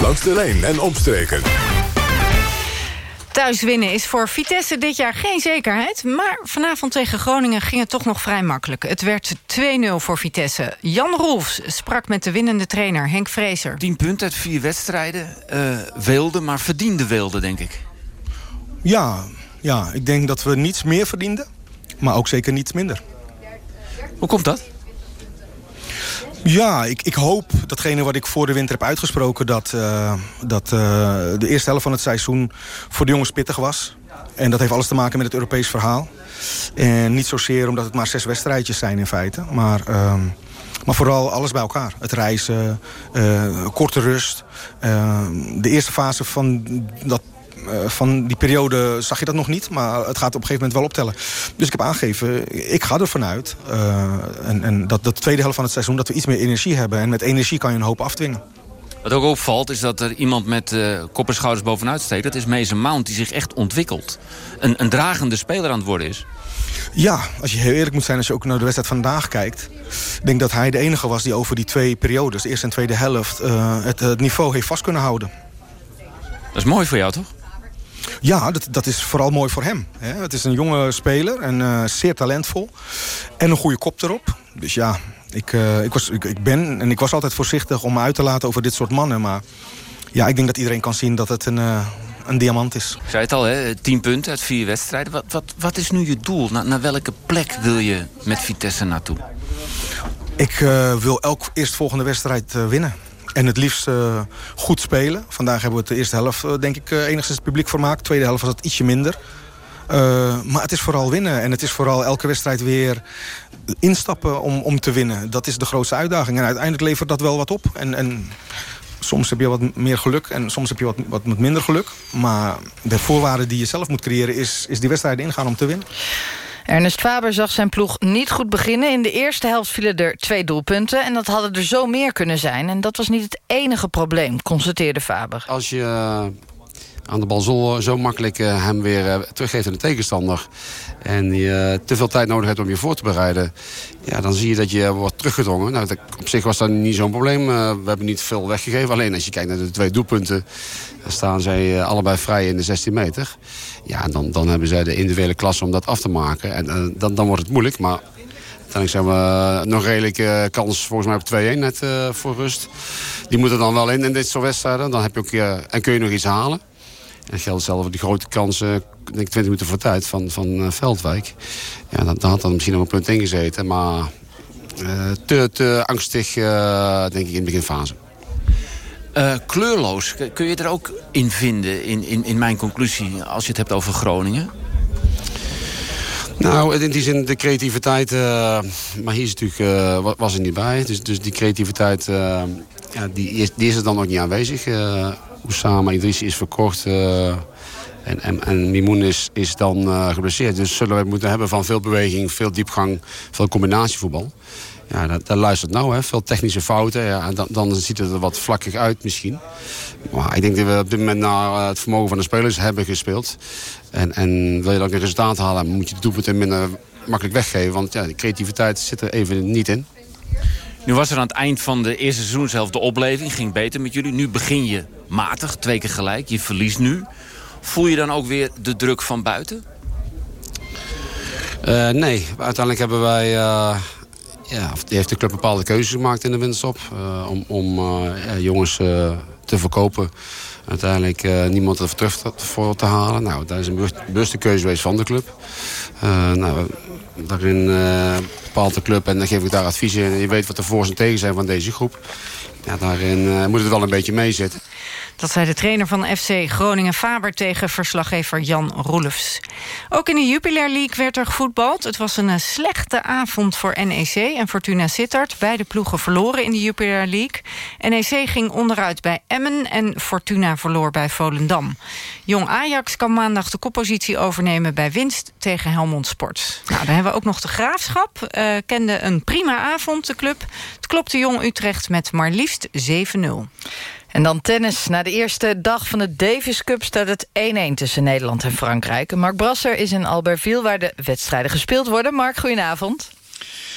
Langs de lijn en omstreken. Thuis winnen is voor Vitesse dit jaar geen zekerheid. Maar vanavond tegen Groningen ging het toch nog vrij makkelijk. Het werd 2-0 voor Vitesse. Jan Rolfs sprak met de winnende trainer Henk Vrezer. 10 punten uit vier wedstrijden. Uh, weelde, maar verdiende weelde, denk ik. Ja, ja, ik denk dat we niets meer verdienden. Maar ook zeker niets minder. Hoe komt dat? Ja, ik, ik hoop datgene wat ik voor de winter heb uitgesproken... dat, uh, dat uh, de eerste helft van het seizoen voor de jongens pittig was. En dat heeft alles te maken met het Europees verhaal. En niet zozeer omdat het maar zes wedstrijdjes zijn in feite. Maar, uh, maar vooral alles bij elkaar. Het reizen, uh, korte rust. de eerste fase van dat van die periode zag je dat nog niet. Maar het gaat op een gegeven moment wel optellen. Dus ik heb aangegeven, ik ga ervan uit. Uh, en, en dat de tweede helft van het seizoen dat we iets meer energie hebben. En met energie kan je een hoop afdwingen. Wat ook opvalt is dat er iemand met uh, kop en schouders bovenuit steekt. Dat is Mason Mount die zich echt ontwikkelt. Een, een dragende speler aan het worden is. Ja, als je heel eerlijk moet zijn als je ook naar de wedstrijd vandaag kijkt. Ik denk dat hij de enige was die over die twee periodes, de eerste en tweede helft... het, het niveau heeft vast kunnen houden. Dat is mooi voor jou, toch? Ja, dat, dat is vooral mooi voor hem. Hè. Het is een jonge speler en uh, zeer talentvol. En een goede kop erop. Dus ja, ik, uh, ik, was, ik, ik, ben en ik was altijd voorzichtig om me uit te laten over dit soort mannen. Maar ja, ik denk dat iedereen kan zien dat het een, uh, een diamant is. Ik zei het al, hè? tien punten uit vier wedstrijden. Wat, wat, wat is nu je doel? Na, naar welke plek wil je met Vitesse naartoe? Ik wil elk eerstvolgende wedstrijd winnen. En het liefst uh, goed spelen. Vandaag hebben we het de eerste helft, uh, denk ik, uh, enigszins het publiek vermaakt. De tweede helft was het ietsje minder. maar het is vooral winnen. En het is vooral elke wedstrijd weer instappen om, om te winnen. Dat is de grootste uitdaging. En uiteindelijk levert dat wel wat op. En, en soms heb je wat meer geluk en soms heb je wat, wat minder geluk. Maar de voorwaarde die je zelf moet creëren is, is die wedstrijden ingaan om te winnen. Ernest Faber zag zijn ploeg niet goed beginnen. In de eerste helft vielen er twee doelpunten. En dat hadden er zo meer kunnen zijn. En dat was niet het enige probleem, constateerde Faber. Als je aan de bal zo, zo makkelijk uh, hem weer uh, teruggeeft aan de tegenstander... en je uh, te veel tijd nodig hebt om je voor te bereiden... Ja, dan zie je dat je wordt teruggedrongen. Nou, dat, op zich was dat niet zo'n probleem. we hebben niet veel weggegeven. Alleen als je kijkt naar de twee doelpunten... dan staan zij allebei vrij in de 16 meter. Ja, dan, dan hebben zij de individuele klasse om dat af te maken. En dan, dan wordt het moeilijk, maar... Uiteindelijk zijn we nog redelijk kans volgens mij op 2-1 net voor rust. Die moeten dan wel in in dit soort wedstrijden. Dan heb je ook, en kun je nog iets halen. En geldt zelf voor die grote kansen, denk ik 20 minuten voor tijd van, van uh, Veldwijk. Ja, dan, dan had dat misschien nog een punt ingezeten. Maar uh, te, te angstig, uh, denk ik, in de beginfase. kleurloos, kun je er ook in vinden in, in, in mijn conclusie... als je het hebt over Groningen? Nou, in die zin de creativiteit, maar hier is natuurlijk, was er niet bij. Dus, dus die creativiteit, ja, die, is, die is er dan ook niet aanwezig. Oussama Idris is verkocht en, en, en Mimoun is, is dan geblesseerd. Dus zullen we moeten hebben van veel beweging, veel diepgang, veel combinatievoetbal. Ja, dat, dat luistert nou, hè. veel technische fouten. Ja, en dan, dan ziet het er wat vlakkig uit misschien. Maar ik denk dat we op dit moment naar het vermogen van de spelers hebben gespeeld. En, en wil je dan een resultaat halen, moet je de doelpunten minder makkelijk weggeven. Want ja, de creativiteit zit er even niet in. Nu was er aan het eind van de eerste seizoen zelf opleving. Ging beter met jullie. Nu begin je matig, twee keer gelijk. Je verliest nu. Voel je dan ook weer de druk van buiten? Uh, nee, uiteindelijk hebben wij... Uh, ja, heeft de club bepaalde keuzes gemaakt in de winterstop. Uh, om om jongens te verkopen uiteindelijk uh, niemand er terug voor te halen. Nou, dat is een bewuste keuze geweest van de club. Uh, nou, daarin uh, bepaalt de club en dan geef ik daar adviezen. En je weet wat de voor's en tegen zijn van deze groep. Ja, daarin moet het wel een beetje meezitten. Dat zei de trainer van FC Groningen-Faber tegen verslaggever Jan Roelofs. Ook in de Jupiler League werd er gevoetbald. Het was een eh, slechte avond voor NEC en Fortuna Sittard. Beide ploegen verloren in de Jupiler League. NEC ging onderuit bij Emmen en Fortuna verloor bij Volendam. Jong Ajax kan maandag de koppositie overnemen bij winst tegen Helmond Sport. Nou, dan hebben we ook nog de Graafschap. Uh, kende een prima avond, de club. Het klopte Jong Utrecht met maar liefst 7-0. En dan tennis. Na de eerste dag van de Davis Cup staat het 1-1 tussen Nederland en Frankrijk. Mark Brasser is in Albertville waar de wedstrijden gespeeld worden. Mark, goedenavond.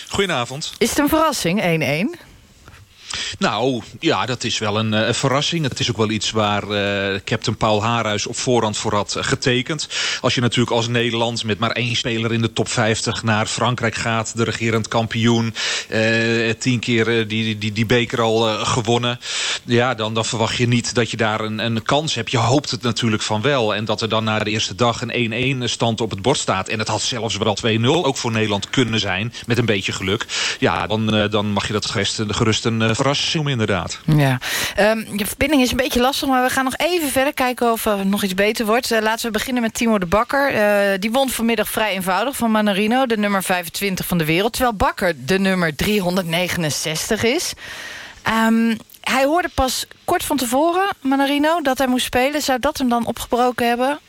Goedenavond. Is het een verrassing, 1-1? Nou, ja, dat is wel een uh, verrassing. Het is ook wel iets waar uh, captain Paul Haarhuis op voorhand voor had uh, getekend. Als je natuurlijk als Nederland met maar één speler in de top 50 naar Frankrijk gaat. De regerend kampioen. tien keer die, die, die beker al gewonnen. Ja, dan, dan verwacht je niet dat je daar een, een kans hebt. Je hoopt het natuurlijk van wel. En dat er dan na de eerste dag een 1-1 stand op het bord staat. En het had zelfs wel 2-0 ook voor Nederland kunnen zijn. Met een beetje geluk. Ja, dan, dan mag je dat gerust, gerust een verrassing inderdaad. Ja. Um, je verbinding is een beetje lastig, maar we gaan nog even verder kijken of er nog iets beter wordt. Uh, laten we beginnen met Timo de Bakker. Uh, die won vanmiddag vrij eenvoudig van Manarino, de nummer 25 van de wereld. Terwijl Bakker de nummer 369 is. Um, hij hoorde pas kort van tevoren, Manarino, dat hij moest spelen. Zou dat hem dan opgebroken hebben?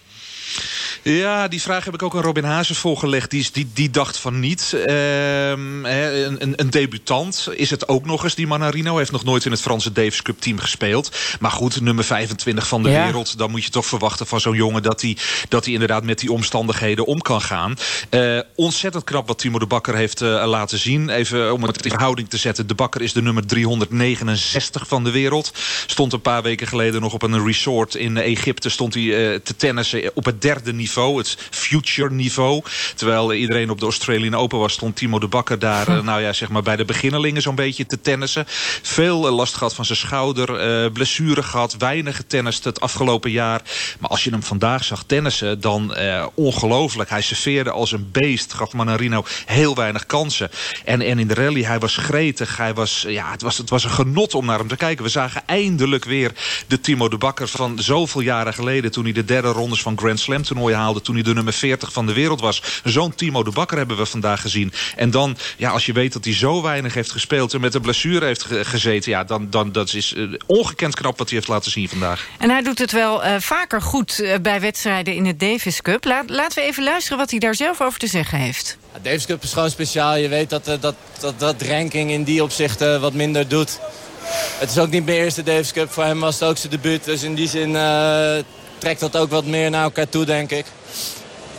Ja, die vraag heb ik ook aan Robin Hazen voorgelegd. Die, die, die dacht van niet. Ehm, een, een, een, debutant is het ook nog eens. Die Manarino heeft nog nooit in het Franse Davis Cup team gespeeld. Maar goed, nummer 25 van de wereld. Dan moet je toch verwachten van zo'n jongen... dat hij dat inderdaad met die omstandigheden om kan gaan. Uh, ontzettend knap wat Timo de Bakker heeft uh, laten zien. Even om het in verhouding te zetten. De Bakker is de nummer 369 van de wereld. Stond een paar weken geleden nog op een resort in Egypte. Stond hij uh, te tennissen op het derde niveau het future niveau. Terwijl iedereen op de Australian Open was, stond Timo de Bakker daar hm. nou ja, zeg maar bij de beginnelingen zo'n beetje te tennissen. Veel eh, last gehad van zijn schouder, uh, blessure gehad, weinig getennist het afgelopen jaar. Maar als je hem vandaag zag tennissen, dan uh, ongelooflijk. Hij serveerde als een beest, gaf Manarino heel weinig kansen. En, en in de rally, hij was gretig, hij was, ja, het, was, het was een genot om naar hem te kijken. We zagen eindelijk weer de Timo de Bakker van zoveel jaren geleden... toen hij de derde rondes van Grand Slam toernooi haalde... toen hij de nummer 40 van de wereld was. Zo'n Timo de Bakker hebben we vandaag gezien. En dan, ja, als je weet dat hij zo weinig heeft gespeeld... en met een blessure heeft gezeten... ja, dan, dan dat is uh, ongekend knap wat hij heeft laten zien vandaag. En hij doet het wel uh, vaker goed uh, bij wedstrijden in het Davis Cup. Laat, laten we even luisteren wat hij daar zelf over te zeggen heeft. Ja, Davis Cup is gewoon speciaal. Je weet dat dat, dat, dat ranking in die opzichten wat minder doet. Het is ook niet mijn eerste Davis Cup. Voor hem was het ook zijn debuut. Dus in die zin trekt dat ook wat meer naar elkaar toe, denk ik.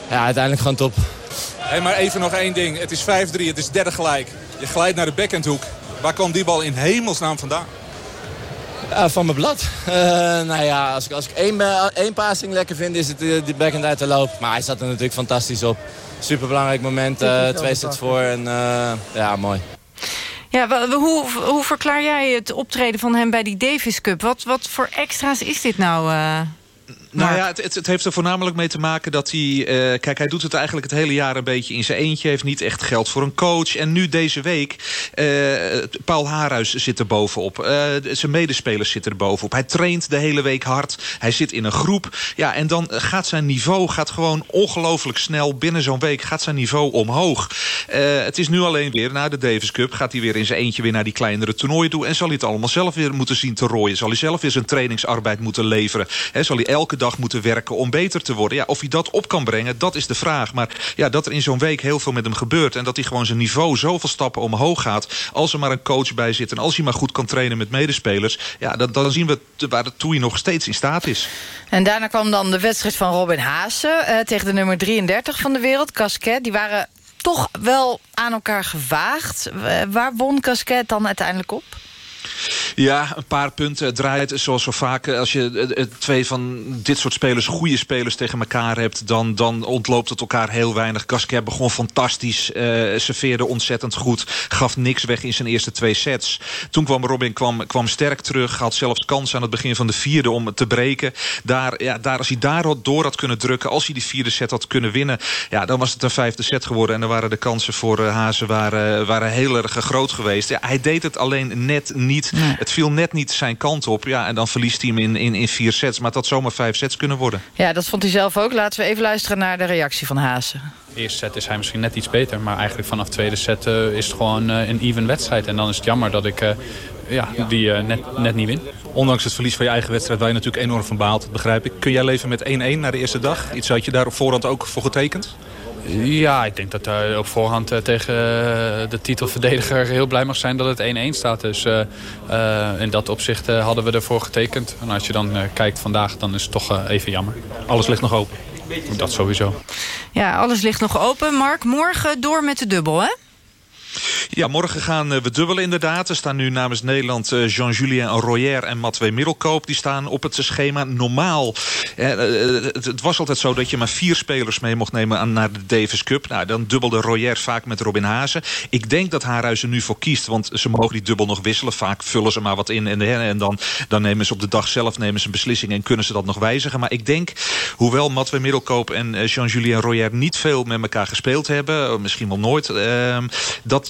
Ja, uiteindelijk gewoon top. Hey, maar even nog één ding. Het is 5-3, het is derde gelijk. Je glijdt naar de backhandhoek. Waar kwam die bal in hemelsnaam vandaan? Ja, van mijn blad. Uh, nou ja, als ik, als ik één, één passing lekker vind, is het uh, die backhand uit de loop. Maar hij zat er natuurlijk fantastisch op. Superbelangrijk moment, uh, twee sets voor en ja, mooi. Ja, hoe, hoe verklaar jij het optreden van hem bij die Davis Cup? Wat, wat voor extra's is dit nou? Nou ja, het, het, het heeft er voornamelijk mee te maken dat hij... eh, kijk, hij doet het eigenlijk het hele jaar een beetje in zijn eentje. Heeft niet echt geld voor een coach. En nu deze week, eh, Paul Haarhuis zit er bovenop. Eh, zijn medespelers zitten er bovenop. Hij traint de hele week hard. Hij zit in een groep. Ja, en dan gaat zijn niveau gaat gewoon ongelooflijk snel. Binnen zo'n week gaat zijn niveau omhoog. Het is nu alleen weer, na de Davis Cup... gaat hij weer in zijn eentje weer naar die kleinere toernooien toe... en zal hij het allemaal zelf weer moeten zien te rooien. Zal hij zelf weer zijn trainingsarbeid moeten leveren. Zal hij elke dag moeten werken om beter te worden. Ja, of hij dat op kan brengen, dat is de vraag. Maar ja, dat er in zo'n week heel veel met hem gebeurt... en dat hij gewoon zijn niveau zoveel stappen omhoog gaat... als er maar een coach bij zit en als hij maar goed kan trainen met medespelers... ja, dan, dan zien we waar de Toei nog steeds in staat is. En daarna kwam dan de wedstrijd van Robin Haase... eh, tegen de nummer 33 van de wereld, Casquet. Die waren toch wel aan elkaar gewaagd. Eh, waar won Casquet dan uiteindelijk op? Ja, een paar punten. Draait zoals zo vaak. eh, Als je eh, eh, twee van dit soort spelers, goede spelers tegen elkaar hebt... dan, dan ontloopt het elkaar heel weinig. Gasquet begon fantastisch. eh serveerde ontzettend goed. Gaf niks weg in zijn eerste twee sets. Toen kwam Robin kwam, kwam sterk terug. Had zelfs kans aan het begin van de vierde om te breken. Daar, ja, daar, als hij daar door had kunnen drukken... als hij die vierde set had kunnen winnen... Ja, dan was het een vijfde set geworden. En dan waren de kansen voor Hazen waren, waren heel erg groot geweest. Ja, hij deed het alleen net niet. Het viel net niet zijn kant op. Ja, en dan verliest hij hem in, in, in vier sets. Maar het had zomaar vijf sets kunnen worden. Ja, dat vond hij zelf ook. Laten we even luisteren naar de reactie van Haase. Eerste set is hij misschien net iets beter. Maar eigenlijk vanaf tweede set eh, is het gewoon eh, een even wedstrijd. En dan is het jammer dat ik eh, ja, die eh, net, net niet win. Ondanks het verlies van je eigen wedstrijd... waar je natuurlijk enorm van baalt, dat begrijp ik. Kun jij leven met 1-1 na de eerste dag? Iets had je daar op voorhand ook voor getekend? Ja, ik denk dat hij op voorhand eh, tegen eh, de titelverdediger heel blij mag zijn dat het 1-1 staat. Dus eh, eh, in dat opzicht eh, hadden we ervoor getekend. En als je dan eh, kijkt vandaag, dan is het toch even jammer. Alles ligt nog open. Dat sowieso. Ja, alles ligt nog open. Mark, morgen door met de dubbel, hè? Ja, morgen gaan eh, we dubbelen inderdaad. Er staan nu namens Nederland eh, Jean-Julien Royer en Matwee Middelkoop. Die staan op het schema normaal. Eh, het, was altijd zo dat je maar vier spelers mee mocht nemen naar de Davis Cup. Nou, dan dubbelde Royer vaak met Robin Hazen. Ik denk dat Haarhuis er nu voor kiest. Want ze mogen die dubbel nog wisselen. Vaak vullen ze maar wat in. En, dan, dan nemen ze op de dag zelf nemen ze een beslissing en kunnen ze dat nog wijzigen. Maar ik denk, hoewel Matwee Middelkoop en Jean-Julien Royer niet veel met elkaar gespeeld hebben. Misschien wel nooit. ehm,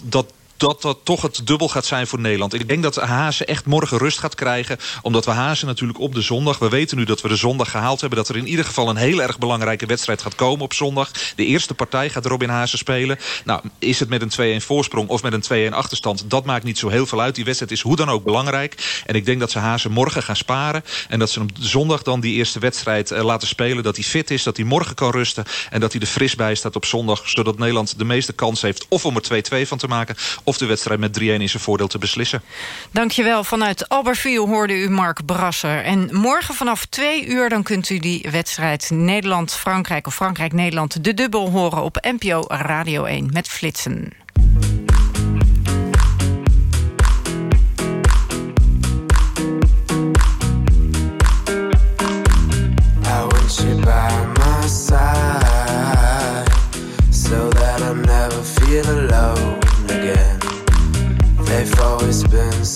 dat, dat dat toch het dubbel gaat zijn voor Nederland. Ik denk dat Hazen echt morgen rust gaat krijgen. Omdat we Hazen natuurlijk op de zondag... we weten nu dat we de zondag gehaald hebben... dat er in ieder geval een heel erg belangrijke wedstrijd gaat komen op zondag. De eerste partij gaat Robin Hazen spelen. Nou, is het met een 2-1 voorsprong of met een 2-1 achterstand... dat maakt niet zo heel veel uit. Die wedstrijd is hoe dan ook belangrijk. En ik denk dat ze Hazen morgen gaan sparen. En dat ze hem zondag dan die eerste wedstrijd eh, laten spelen. Dat hij fit is, dat hij morgen kan rusten. En dat hij er fris bij staat op zondag. Zodat Nederland de meeste kans heeft... of om er 2-2 van te maken... of de wedstrijd met 3-1 in zijn voordeel te beslissen. Dankjewel. Vanuit Albertville hoorde u Mark Brasser. En morgen vanaf twee uur dan kunt u die wedstrijd Nederland-Frankrijk... of Frankrijk-Nederland de dubbel horen op NPO Radio 1 met Flitsen.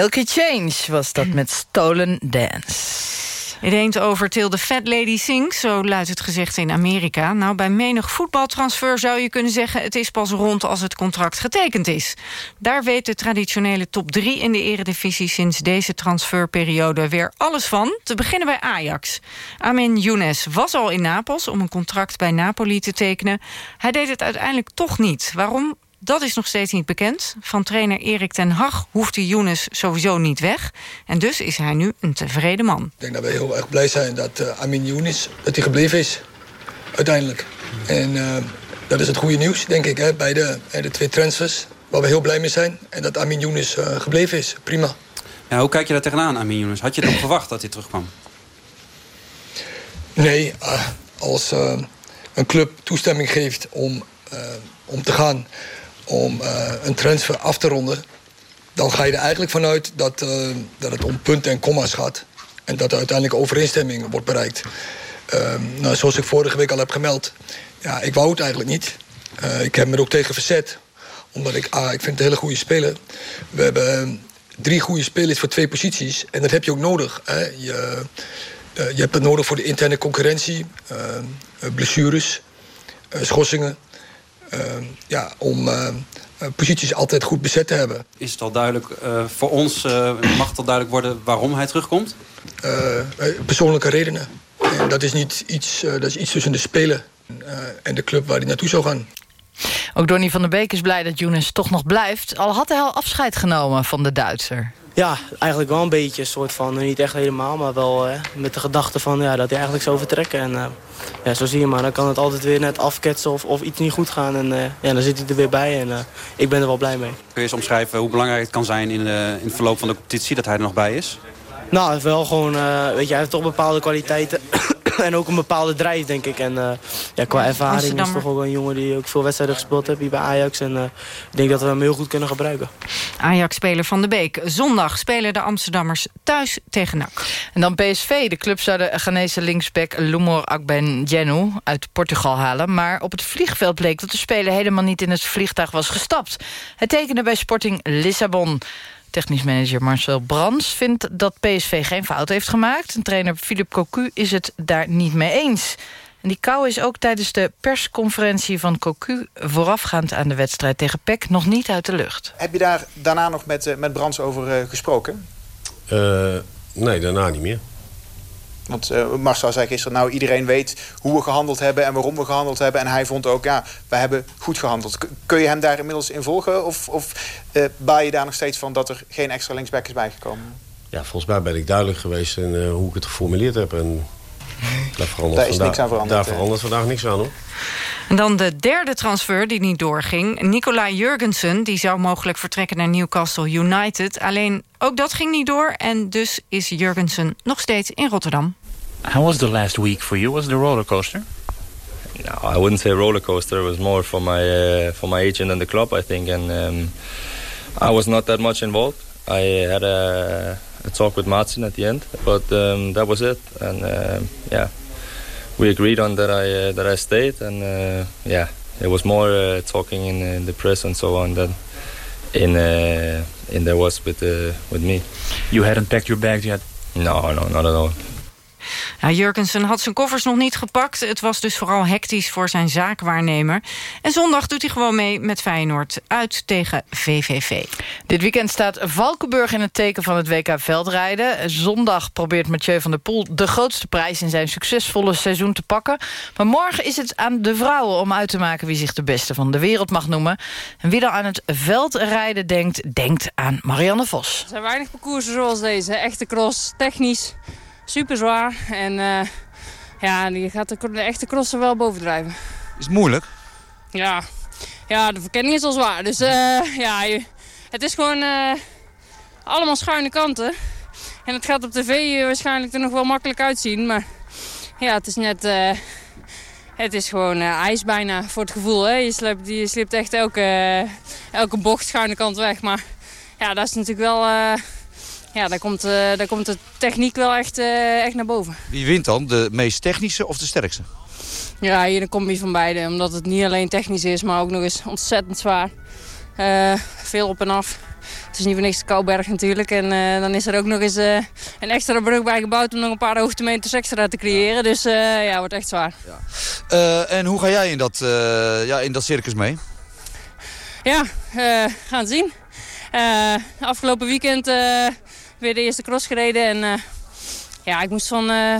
Milky Change was dat met Stolen Dance. Ineens over Till the Fat Lady Sings, zo luidt het gezegd in Amerika. Nou, bij menig voetbaltransfer zou je kunnen zeggen... het is pas rond als het contract getekend is. Daar weet de traditionele top 3 in de eredivisie... sinds deze transferperiode weer alles van. Te beginnen bij Ajax. Amin Younes was al in Napels om een contract bij Napoli te tekenen. Hij deed het uiteindelijk toch niet. Waarom? Dat is nog steeds niet bekend. Van trainer Erik ten Hag hoefde Younes sowieso niet weg. En dus is hij nu een tevreden man. Ik denk dat we heel erg blij zijn dat eh, Amin Younis dat hij gebleven is. Uiteindelijk. En eh, dat is het goede nieuws, denk ik, hè, bij de, bij de twee transfers. Waar we heel blij mee zijn. En dat Amin Younis eh, gebleven is. Prima. Ja, hoe kijk je daar tegenaan, Amin Younes? Had je het ook verwacht dat hij terugkwam? Nee, eh, als eh, een club toestemming geeft om, eh, om te gaan... om eh, een transfer af te ronden... dan ga je er eigenlijk vanuit dat, eh, dat het om punten en comma's gaat. En dat er uiteindelijk overeenstemming wordt bereikt. Ehm, nou, zoals ik vorige week al heb gemeld... ja, ik wou het eigenlijk niet. Eh, ik heb me er ook tegen verzet. Omdat ik, ah, ik vind het een hele goede speler. We hebben drie goede spelers voor twee posities. En dat heb je ook nodig. Hè. Je, je hebt het nodig voor de interne concurrentie, blessures, eh, schorsingen. Eh, ja, om eh, eh, posities altijd goed bezet te hebben. Is het al duidelijk eh, voor ons, eh, mag het al duidelijk worden waarom hij terugkomt? Persoonlijke redenen. En dat is, niet iets, eh, dat is iets tussen de speler eh, en de club waar hij naartoe zou gaan. Ook Donny van der Beek is blij dat Younes toch nog blijft. Al had hij al afscheid genomen van de Duitser. Ja, eigenlijk wel een beetje. soort van, niet echt helemaal, maar wel eh, met de gedachte van ja, dat hij eigenlijk zou vertrekken. En eh, ja, zo zie je maar, dan kan het altijd weer net afketsen of, of iets niet goed gaan. En eh, ja, dan zit hij er weer bij en eh, ik ben er wel blij mee. Kun je eens omschrijven hoe belangrijk het kan zijn in, de, in het verloop van de competitie dat hij er nog bij is? Nou, wel gewoon, eh, weet je, hij heeft toch bepaalde kwaliteiten. en ook een bepaalde drijf, denk ik. En eh, ja, qua ervaring is toch ook wel een jongen die ook veel wedstrijden gespeeld heeft hier bij Ajax. En eh, ik denk dat we hem heel goed kunnen gebruiken. Ajax-speler Van de Beek. Zondag spelen de Amsterdammers thuis tegen NAC. En dan PSV. De club zou de Ghanese linksback Lumor Akben uit Portugal halen. Maar op het vliegveld bleek dat de speler helemaal niet in het vliegtuig was gestapt. Hij tekende bij Sporting Lissabon. Technisch manager Marcel Brands vindt dat PSV geen fout heeft gemaakt. En trainer Philippe Cocu is het daar niet mee eens. En die kou is ook tijdens de persconferentie van Cocu... voorafgaand aan de wedstrijd tegen PEC nog niet uit de lucht. Heb je daar daarna nog met, eh, met Brands over eh, gesproken? Eh, nee, daarna niet meer. Want eh, Marcel zei gisteren, nou iedereen weet hoe we gehandeld hebben en waarom we gehandeld hebben. En hij vond ook, ja, we hebben goed gehandeld. K- kun je hem daar inmiddels in volgen? Of, of eh, baal je daar nog steeds van dat er geen extra linksback is bijgekomen? Ja, volgens mij ben ik duidelijk geweest in eh, hoe ik het geformuleerd heb. En daar verandert, Daar is vandaag, niks aan veranderd, Daar verandert vandaag niks aan hoor. En dan de derde transfer die niet doorging. Nicolai Jurgensen die zou mogelijk vertrekken naar Newcastle United. Alleen ook dat ging niet door. En dus is Jurgensen nog steeds in Rotterdam. How was the last week for you? Was it a roller coaster? No, I wouldn't say roller coaster. It was more for my uh, for my agent and the club, I think, and um, I was not that much involved. I had a, a talk with Martin at the end, but um, that was it. And uh, yeah, we agreed on that I uh, that I stayed, and uh, yeah, it was more uh, talking in, in the press and so on than in uh, in there was with uh, with me. You hadn't packed your bags yet. No, no, not at all. Ja, Jurgensen had zijn koffers nog niet gepakt. Het was dus vooral hectisch voor zijn zaakwaarnemer. En zondag doet hij gewoon mee met Feyenoord uit tegen VVV. Dit weekend staat Valkenburg in het teken van het WK veldrijden. Zondag probeert Mathieu van der Poel de grootste prijs... in zijn succesvolle seizoen te pakken. Maar morgen is het aan de vrouwen om uit te maken... wie zich de beste van de wereld mag noemen. En wie dan aan het veldrijden denkt, denkt aan Marianne Vos. Er zijn weinig parcoursen zoals deze. Echte cross, technisch, super zwaar. En eh, ja, die gaat de, de echte crossen wel bovendrijven. Is het moeilijk? Ja, ja de verkenning is al zwaar. Dus eh, ja, je- het is gewoon eh, allemaal schuine kanten. En het gaat op tv waarschijnlijk er nog wel makkelijk uitzien. Maar ja, het is net... het is gewoon ijs bijna voor het gevoel. Hè? Je, slipt, je slipt echt elke, elke bocht schuine kant weg. Maar ja, dat is natuurlijk wel... ja, daar komt, eh, daar komt de techniek wel echt, eh, echt naar boven. Wie wint dan? De meest technische of de sterkste? Ja, hier een combi van beide. Omdat het niet alleen technisch is, maar ook nog eens ontzettend zwaar. Eh, veel op en af. Het is niet voor niks de Kouberg natuurlijk. En dan is er ook nog eens een extra brug bij gebouwd om nog een paar hoogtemeters extra te creëren. Dus ja, wordt echt zwaar. Eh, en hoe ga jij in dat, ja, in dat circus mee? Ja, gaan zien. Afgelopen weekend weer de eerste cross gereden. En eh, ja, ik moest van eh,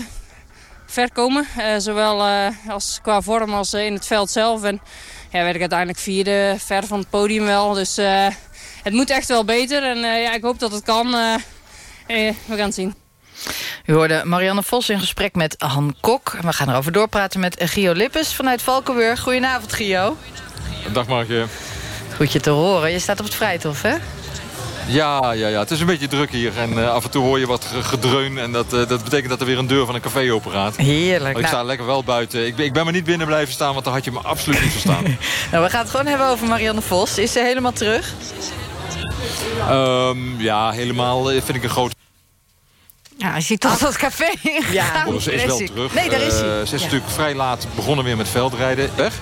ver komen. Eh, zowel eh, als qua vorm als in het veld zelf. En ja, werd ik uiteindelijk vierde, ver van het podium wel. Dus eh, het moet echt wel beter. En eh, ja, ik hoop dat het kan. Eh, eh, we gaan het zien. U hoorde Marianne Vos in gesprek met Han Kok. We gaan erover doorpraten met Gio Lippes vanuit Valkenburg. Goedenavond, Gio. Dag Markje. Goed je te horen. Je staat op het Vrijthof, hè? Ja, ja, ja, het is een beetje druk hier. En eh, af en toe hoor je wat ge- gedreun. En dat, eh, dat betekent dat er weer een deur van een café open gaat. Heerlijk. Maar ik Nou- sta lekker wel buiten. Ik ben, ik ben maar niet binnen blijven staan, want dan had je me absoluut niet verstaan. Nou, we gaan het gewoon hebben over Marianne Vos. Is ze helemaal terug? Ehm, ja, helemaal eh, vind ik een groot... Ja, als je toch dat café ingegaan. Oh, ze is wel terug. Nee, daar is ze. Ze is Ja. natuurlijk vrij laat begonnen weer met veldrijden. Weg?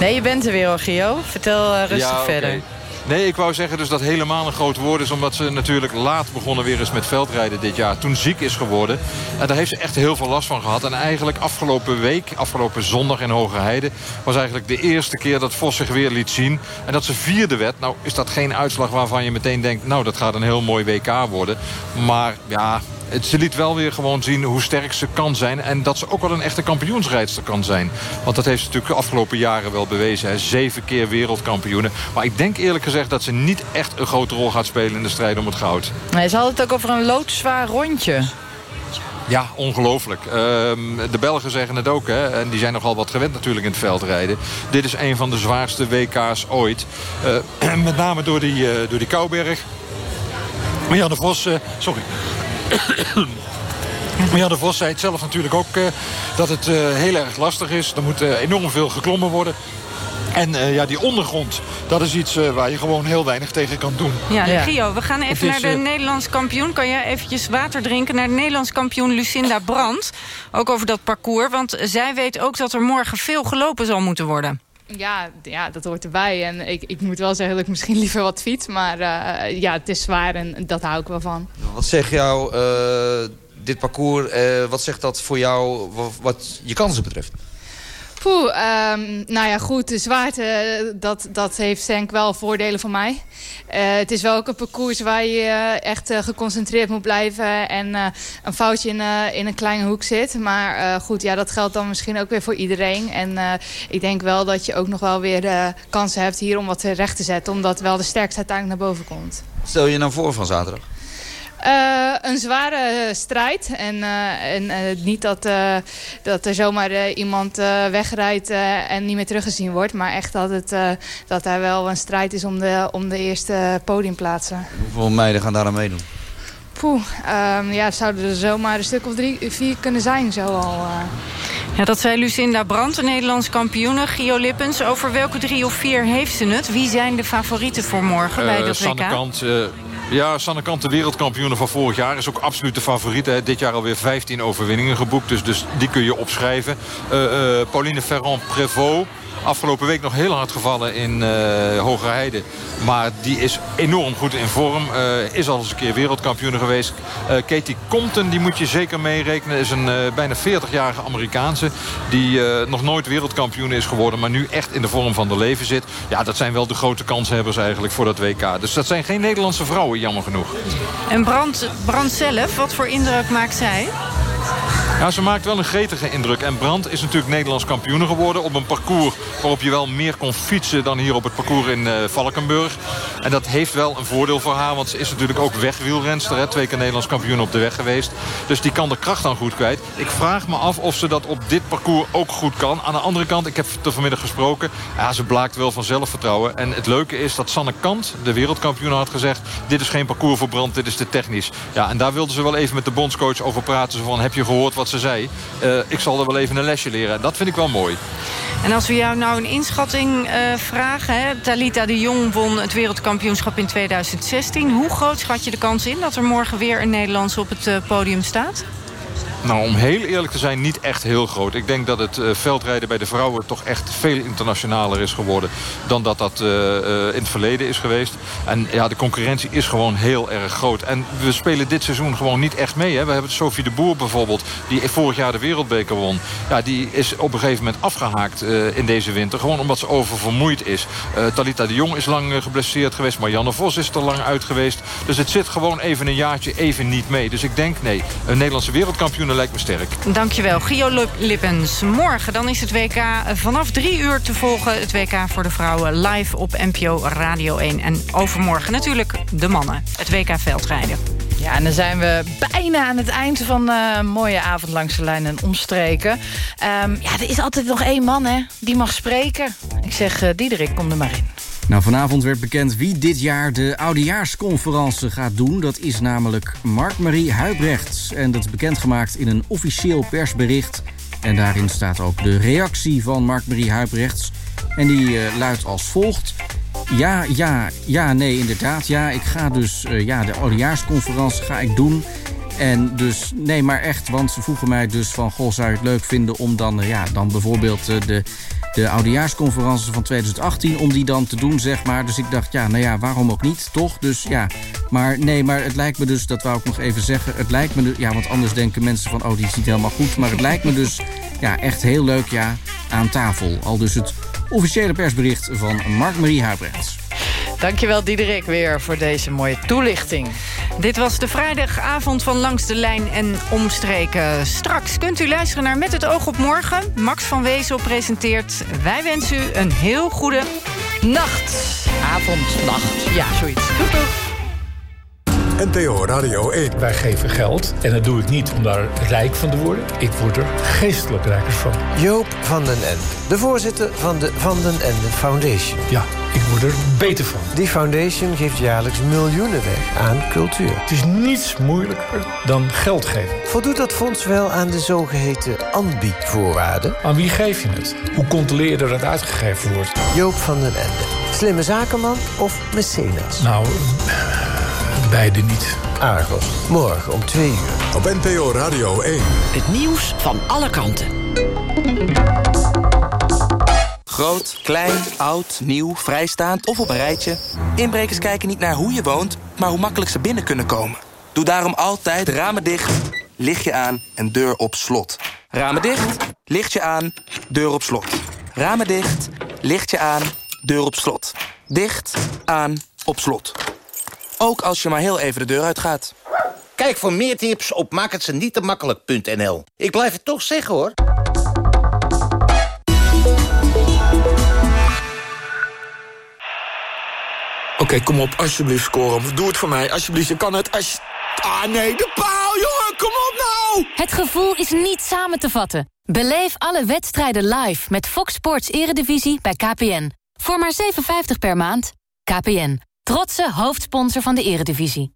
Nee, je bent er weer hoor, Gio. Vertel rustig Ja, verder. Nee, ik wou zeggen dus dat helemaal een groot woord is... omdat ze natuurlijk laat begonnen weer eens met veldrijden dit jaar. Toen ziek is geworden. En daar heeft ze echt heel veel last van gehad. En eigenlijk afgelopen week, afgelopen zondag in Hoge Heide... was eigenlijk de eerste keer dat Vos zich weer liet zien. En dat ze vierde werd. Nou is dat geen uitslag waarvan je meteen denkt... nou, dat gaat een heel mooi WK worden. Maar ja... Het, ze liet wel weer gewoon zien hoe sterk ze kan zijn. En dat ze ook wel een echte kampioensrijdster kan zijn. Want dat heeft ze natuurlijk de afgelopen jaren wel bewezen. Hè. Zeven keer wereldkampioenen. Maar ik denk eerlijk gezegd dat ze niet echt een grote rol gaat spelen in de strijd om het goud. Nee, ze had het ook over een loodzwaar rondje. Ja, ongelooflijk. Ehm, de Belgen zeggen het ook. Hè, en die zijn nogal wat gewend natuurlijk in het veldrijden. Dit is een van de zwaarste WK's ooit. Eh, met name door die, eh, door die Kouberg. Marianne Vos, eh, sorry. Marianne Vos zei het zelf natuurlijk ook eh, dat het eh, heel erg lastig is. Er moet eh, enorm veel geklommen worden. En eh, ja, die ondergrond, dat is iets waar je gewoon heel weinig tegen kan doen. Ja, Gio, we gaan even Het is, naar de eh, Nederlands kampioen. Kan jij eventjes water drinken? Naar de Nederlands kampioen Lucinda Brandt. Ook over dat parcours, want zij weet ook dat er morgen veel gelopen zal moeten worden. Ja, ja, dat hoort erbij. En ik, ik moet wel zeggen dat ik misschien liever wat fiets. Maar eh, ja, het is zwaar en dat hou ik wel van. Wat zegt jou eh, dit parcours, eh, wat zegt dat voor jou wat je kansen betreft? Poeh, ehm, nou ja, goed, de zwaarte, dat, dat heeft denk ik wel voordelen voor mij. Eh, het is wel ook een parcours waar je eh, echt eh, geconcentreerd moet blijven... en eh, een foutje in, eh, in een kleine hoek zit. Maar eh, goed, ja, dat geldt dan misschien ook weer voor iedereen. En eh, ik denk wel dat je ook nog wel weer eh, kansen hebt hier om wat recht te zetten... omdat wel de sterkste uiteindelijk naar boven komt. Stel je nou voor van zaterdag? Eh, een zware strijd. En, eh, en eh, niet dat, eh, dat er zomaar eh, iemand eh, wegrijdt eh, en niet meer teruggezien wordt. Maar echt dat, het, eh, dat er wel een strijd is om de, om de eerste podiumplaatsen. Hoeveel meiden gaan daar aan meedoen? Poeh, ehm, ja, zouden er zomaar een stuk of drie, vier kunnen zijn zo al. eh. Ja, dat zei Lucinda Brandt, de Nederlands kampioene. Gio Lippens, over welke drie of vier heeft ze het? Wie zijn de favorieten voor morgen bij Eh, dat Sanne WK? Kant, eh, ja, Sanne Kant, de wereldkampioene van vorig jaar... is ook absoluut de favoriet. Hè. Dit jaar alweer 15 overwinningen geboekt. Dus, dus die kun je opschrijven. Eh, eh, Pauline Ferrand-Prévot... Afgelopen week nog heel hard gevallen in eh Hogerheide. Maar die is enorm goed in vorm. Eh, is al eens een keer wereldkampioen geweest. Eh, Katie Compton, die moet je zeker meerekenen. Is een bijna 40-jarige Amerikaanse. Die nog nooit wereldkampioen is geworden. Maar nu echt in de vorm van de leven zit. Ja, dat zijn wel de grote kanshebbers eigenlijk voor dat WK. Dus dat zijn geen Nederlandse vrouwen, jammer genoeg. En Brand, Brand zelf, wat voor indruk maakt zij? Ja, ze maakt wel een gretige indruk. En Brandt is natuurlijk Nederlands kampioen geworden... op een parcours waarop je wel meer kon fietsen... dan hier op het parcours in eh, Valkenburg. En dat heeft wel een voordeel voor haar... want ze is natuurlijk ook wegwielrenster. Hè? Twee keer Nederlands kampioen op de weg geweest. Dus die kan de kracht dan goed kwijt. Ik vraag me af of ze dat op dit parcours ook goed kan. Aan de andere kant, ik heb er vanmiddag gesproken... Ja, ze blaakt wel van zelfvertrouwen. En het leuke is dat Sanne Kant, de wereldkampioen, had gezegd... dit is geen parcours voor Brandt, dit is te technisch. Ja, en daar wilden ze wel even met de bondscoach over praten. Van, heb je gehoord wat ze zei? Eh, ik zal er wel even een lesje leren. Dat vind ik wel mooi. En als we jou nou een inschatting eh, vragen... Hè, Talita de Jong won het wereldkampioenschap in 2016. Hoe groot schat je de kans in dat er morgen weer een Nederlands op het eh, podium staat? Nou, om heel eerlijk te zijn, niet echt heel groot. Ik denk dat het eh, veldrijden bij de vrouwen toch echt veel internationaler is geworden... dan dat dat eh, eh, in het verleden is geweest. En ja, de concurrentie is gewoon heel erg groot. En we spelen dit seizoen gewoon niet echt mee. Hè. We hebben Sophie de Boer bijvoorbeeld, die vorig jaar de wereldbeker won. Ja, die is op een gegeven moment afgehaakt eh, in deze winter. Gewoon omdat ze oververmoeid is. Talita de Jong is lang geblesseerd geweest. Marianne Vos is er lang uit geweest. Dus het zit gewoon even een jaartje even niet mee. Dus ik denk, nee, een Nederlandse wereldkampioen lijkt me sterk. Dankjewel, Gio Lip- Lippens. Morgen dan is het WK vanaf drie uur te volgen. Het WK voor de vrouwen live op NPO Radio 1. En overmorgen natuurlijk de mannen. Het WK veldrijden. Ja, en dan zijn we bijna aan het eind van eh, een mooie avond langs de lijn en omstreken. Ehm, ja, er is altijd nog één man, hè, die mag spreken. Ik zeg, eh, Diederik, kom er maar in. Nou, vanavond werd bekend wie dit jaar de oudejaarsconferentie gaat doen. Dat is namelijk Mark-Marie Huibrechts. En dat is bekendgemaakt in een officieel persbericht. En daarin staat ook de reactie van Mark-Marie Huibrechts. En die eh, luidt als volgt. Ja, ja, ja, nee, inderdaad. Ja, ik ga dus eh, ja, de oudejaarsconferentie ga ik doen. En dus, nee, maar echt, want ze vroegen mij dus van... goh, zou je het leuk vinden om dan, eh, ja, dan bijvoorbeeld eh, de, de oudejaarsconferentie van 2018... om die dan te doen, zeg maar. Dus ik dacht, ja, nou ja, waarom ook niet, toch? Dus ja, maar nee, maar het lijkt me dus, dat wou ik nog even zeggen... het lijkt me, dus, ja, want anders denken mensen van... oh, die is niet helemaal goed, maar het lijkt me dus... ja, echt heel leuk, ja, aan tafel. Al dus het officiële persbericht van Mark-Marie Huibrechts. Dankjewel, Diederik, weer voor deze mooie toelichting. Dit was de vrijdagavond van Langs de Lijn en Omstreken. Straks kunt u luisteren naar Met het oog op morgen. Max van Wezel presenteert. Wij wensen u een heel goede nacht. Avond, nacht, ja, zoiets. Doeg, doeg. NTO Radio 1. Wij geven geld en dat doe ik niet om daar rijk van te worden. Ik word er geestelijk rijker van. Joop van den Ende, de voorzitter van de Van den Ende Foundation. Ja, ik word er beter van. Die foundation geeft jaarlijks miljoenen weg aan cultuur. Het is niets moeilijker dan geld geven. Voldoet dat fonds wel aan de zogeheten ANBI-voorwaarden? Aan wie geef je het? Hoe controleer je dat het uitgegeven wordt? Joop van den Ende. Slimme zakenman of mecenas? Nou, beide niet. Argos, morgen om twee uur. Op NPO Radio 1. Het nieuws van alle kanten. Groot, klein, oud, nieuw, vrijstaand of op een rijtje. Inbrekers kijken niet naar hoe je woont, maar hoe makkelijk ze binnen kunnen komen. Doe daarom altijd ramen dicht, lichtje aan en deur op slot. Ramen dicht, lichtje aan, deur op slot. Ramen dicht, lichtje aan, deur op slot. Dicht, aan, op slot. Ook als je maar heel even de deur uitgaat. Kijk voor meer tips op maakhetze-niet-te-makkelijk.nl. Ik blijf het toch zeggen, hoor. Oké, kom op, alsjeblieft scoren. Doe het voor mij, alsjeblieft. Je kan het, als... Ah, nee, de paal, jongen, kom op nou! Het gevoel is niet samen te vatten. Beleef alle wedstrijden live met Fox Sports Eredivisie bij KPN. Voor maar 7,50 per maand. KPN, trotse hoofdsponsor van de Eredivisie.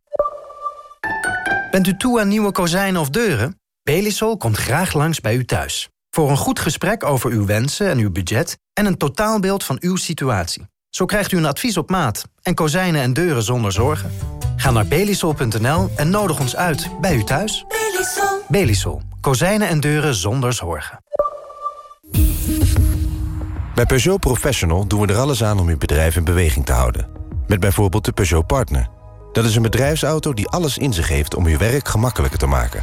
Bent u toe aan nieuwe kozijnen of deuren? Belisol komt graag langs bij u thuis. Voor een goed gesprek over uw wensen en uw budget... en een totaalbeeld van uw situatie. Zo krijgt u een advies op maat en kozijnen en deuren zonder zorgen. Ga naar belisol.nl en nodig ons uit bij u thuis. Belisol. Belisol. Kozijnen en deuren zonder zorgen. Bij Peugeot Professional doen we er alles aan om uw bedrijf in beweging te houden. Met bijvoorbeeld de Peugeot Partner. Dat is een bedrijfsauto die alles in zich heeft om uw werk gemakkelijker te maken.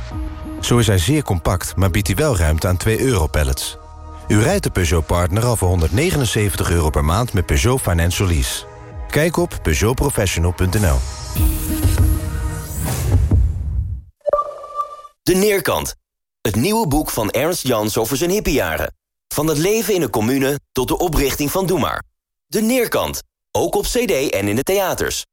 Zo is hij zeer compact, maar biedt hij wel ruimte aan 2 euro-pallets. U rijdt de Peugeot Partner al voor 179 euro per maand met Peugeot Financial Lease. Kijk op peugeotprofessional.nl. De Neerkant. Het nieuwe boek van Ernst Jans over zijn hippiejaren. Van het leven in een commune tot de oprichting van Doe Maar. De Neerkant. Ook op cd en in de theaters.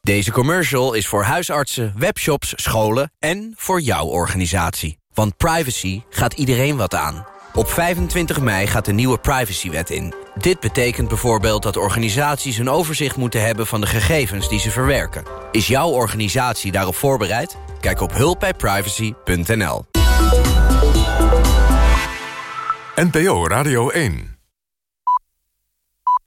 Deze commercial is voor huisartsen, webshops, scholen en voor jouw organisatie. Want privacy gaat iedereen wat aan. Op 25 mei gaat de nieuwe privacywet in. Dit betekent bijvoorbeeld dat organisaties een overzicht moeten hebben van de gegevens die ze verwerken. Is jouw organisatie daarop voorbereid? Kijk op hulpbijprivacy.nl. NPO Radio 1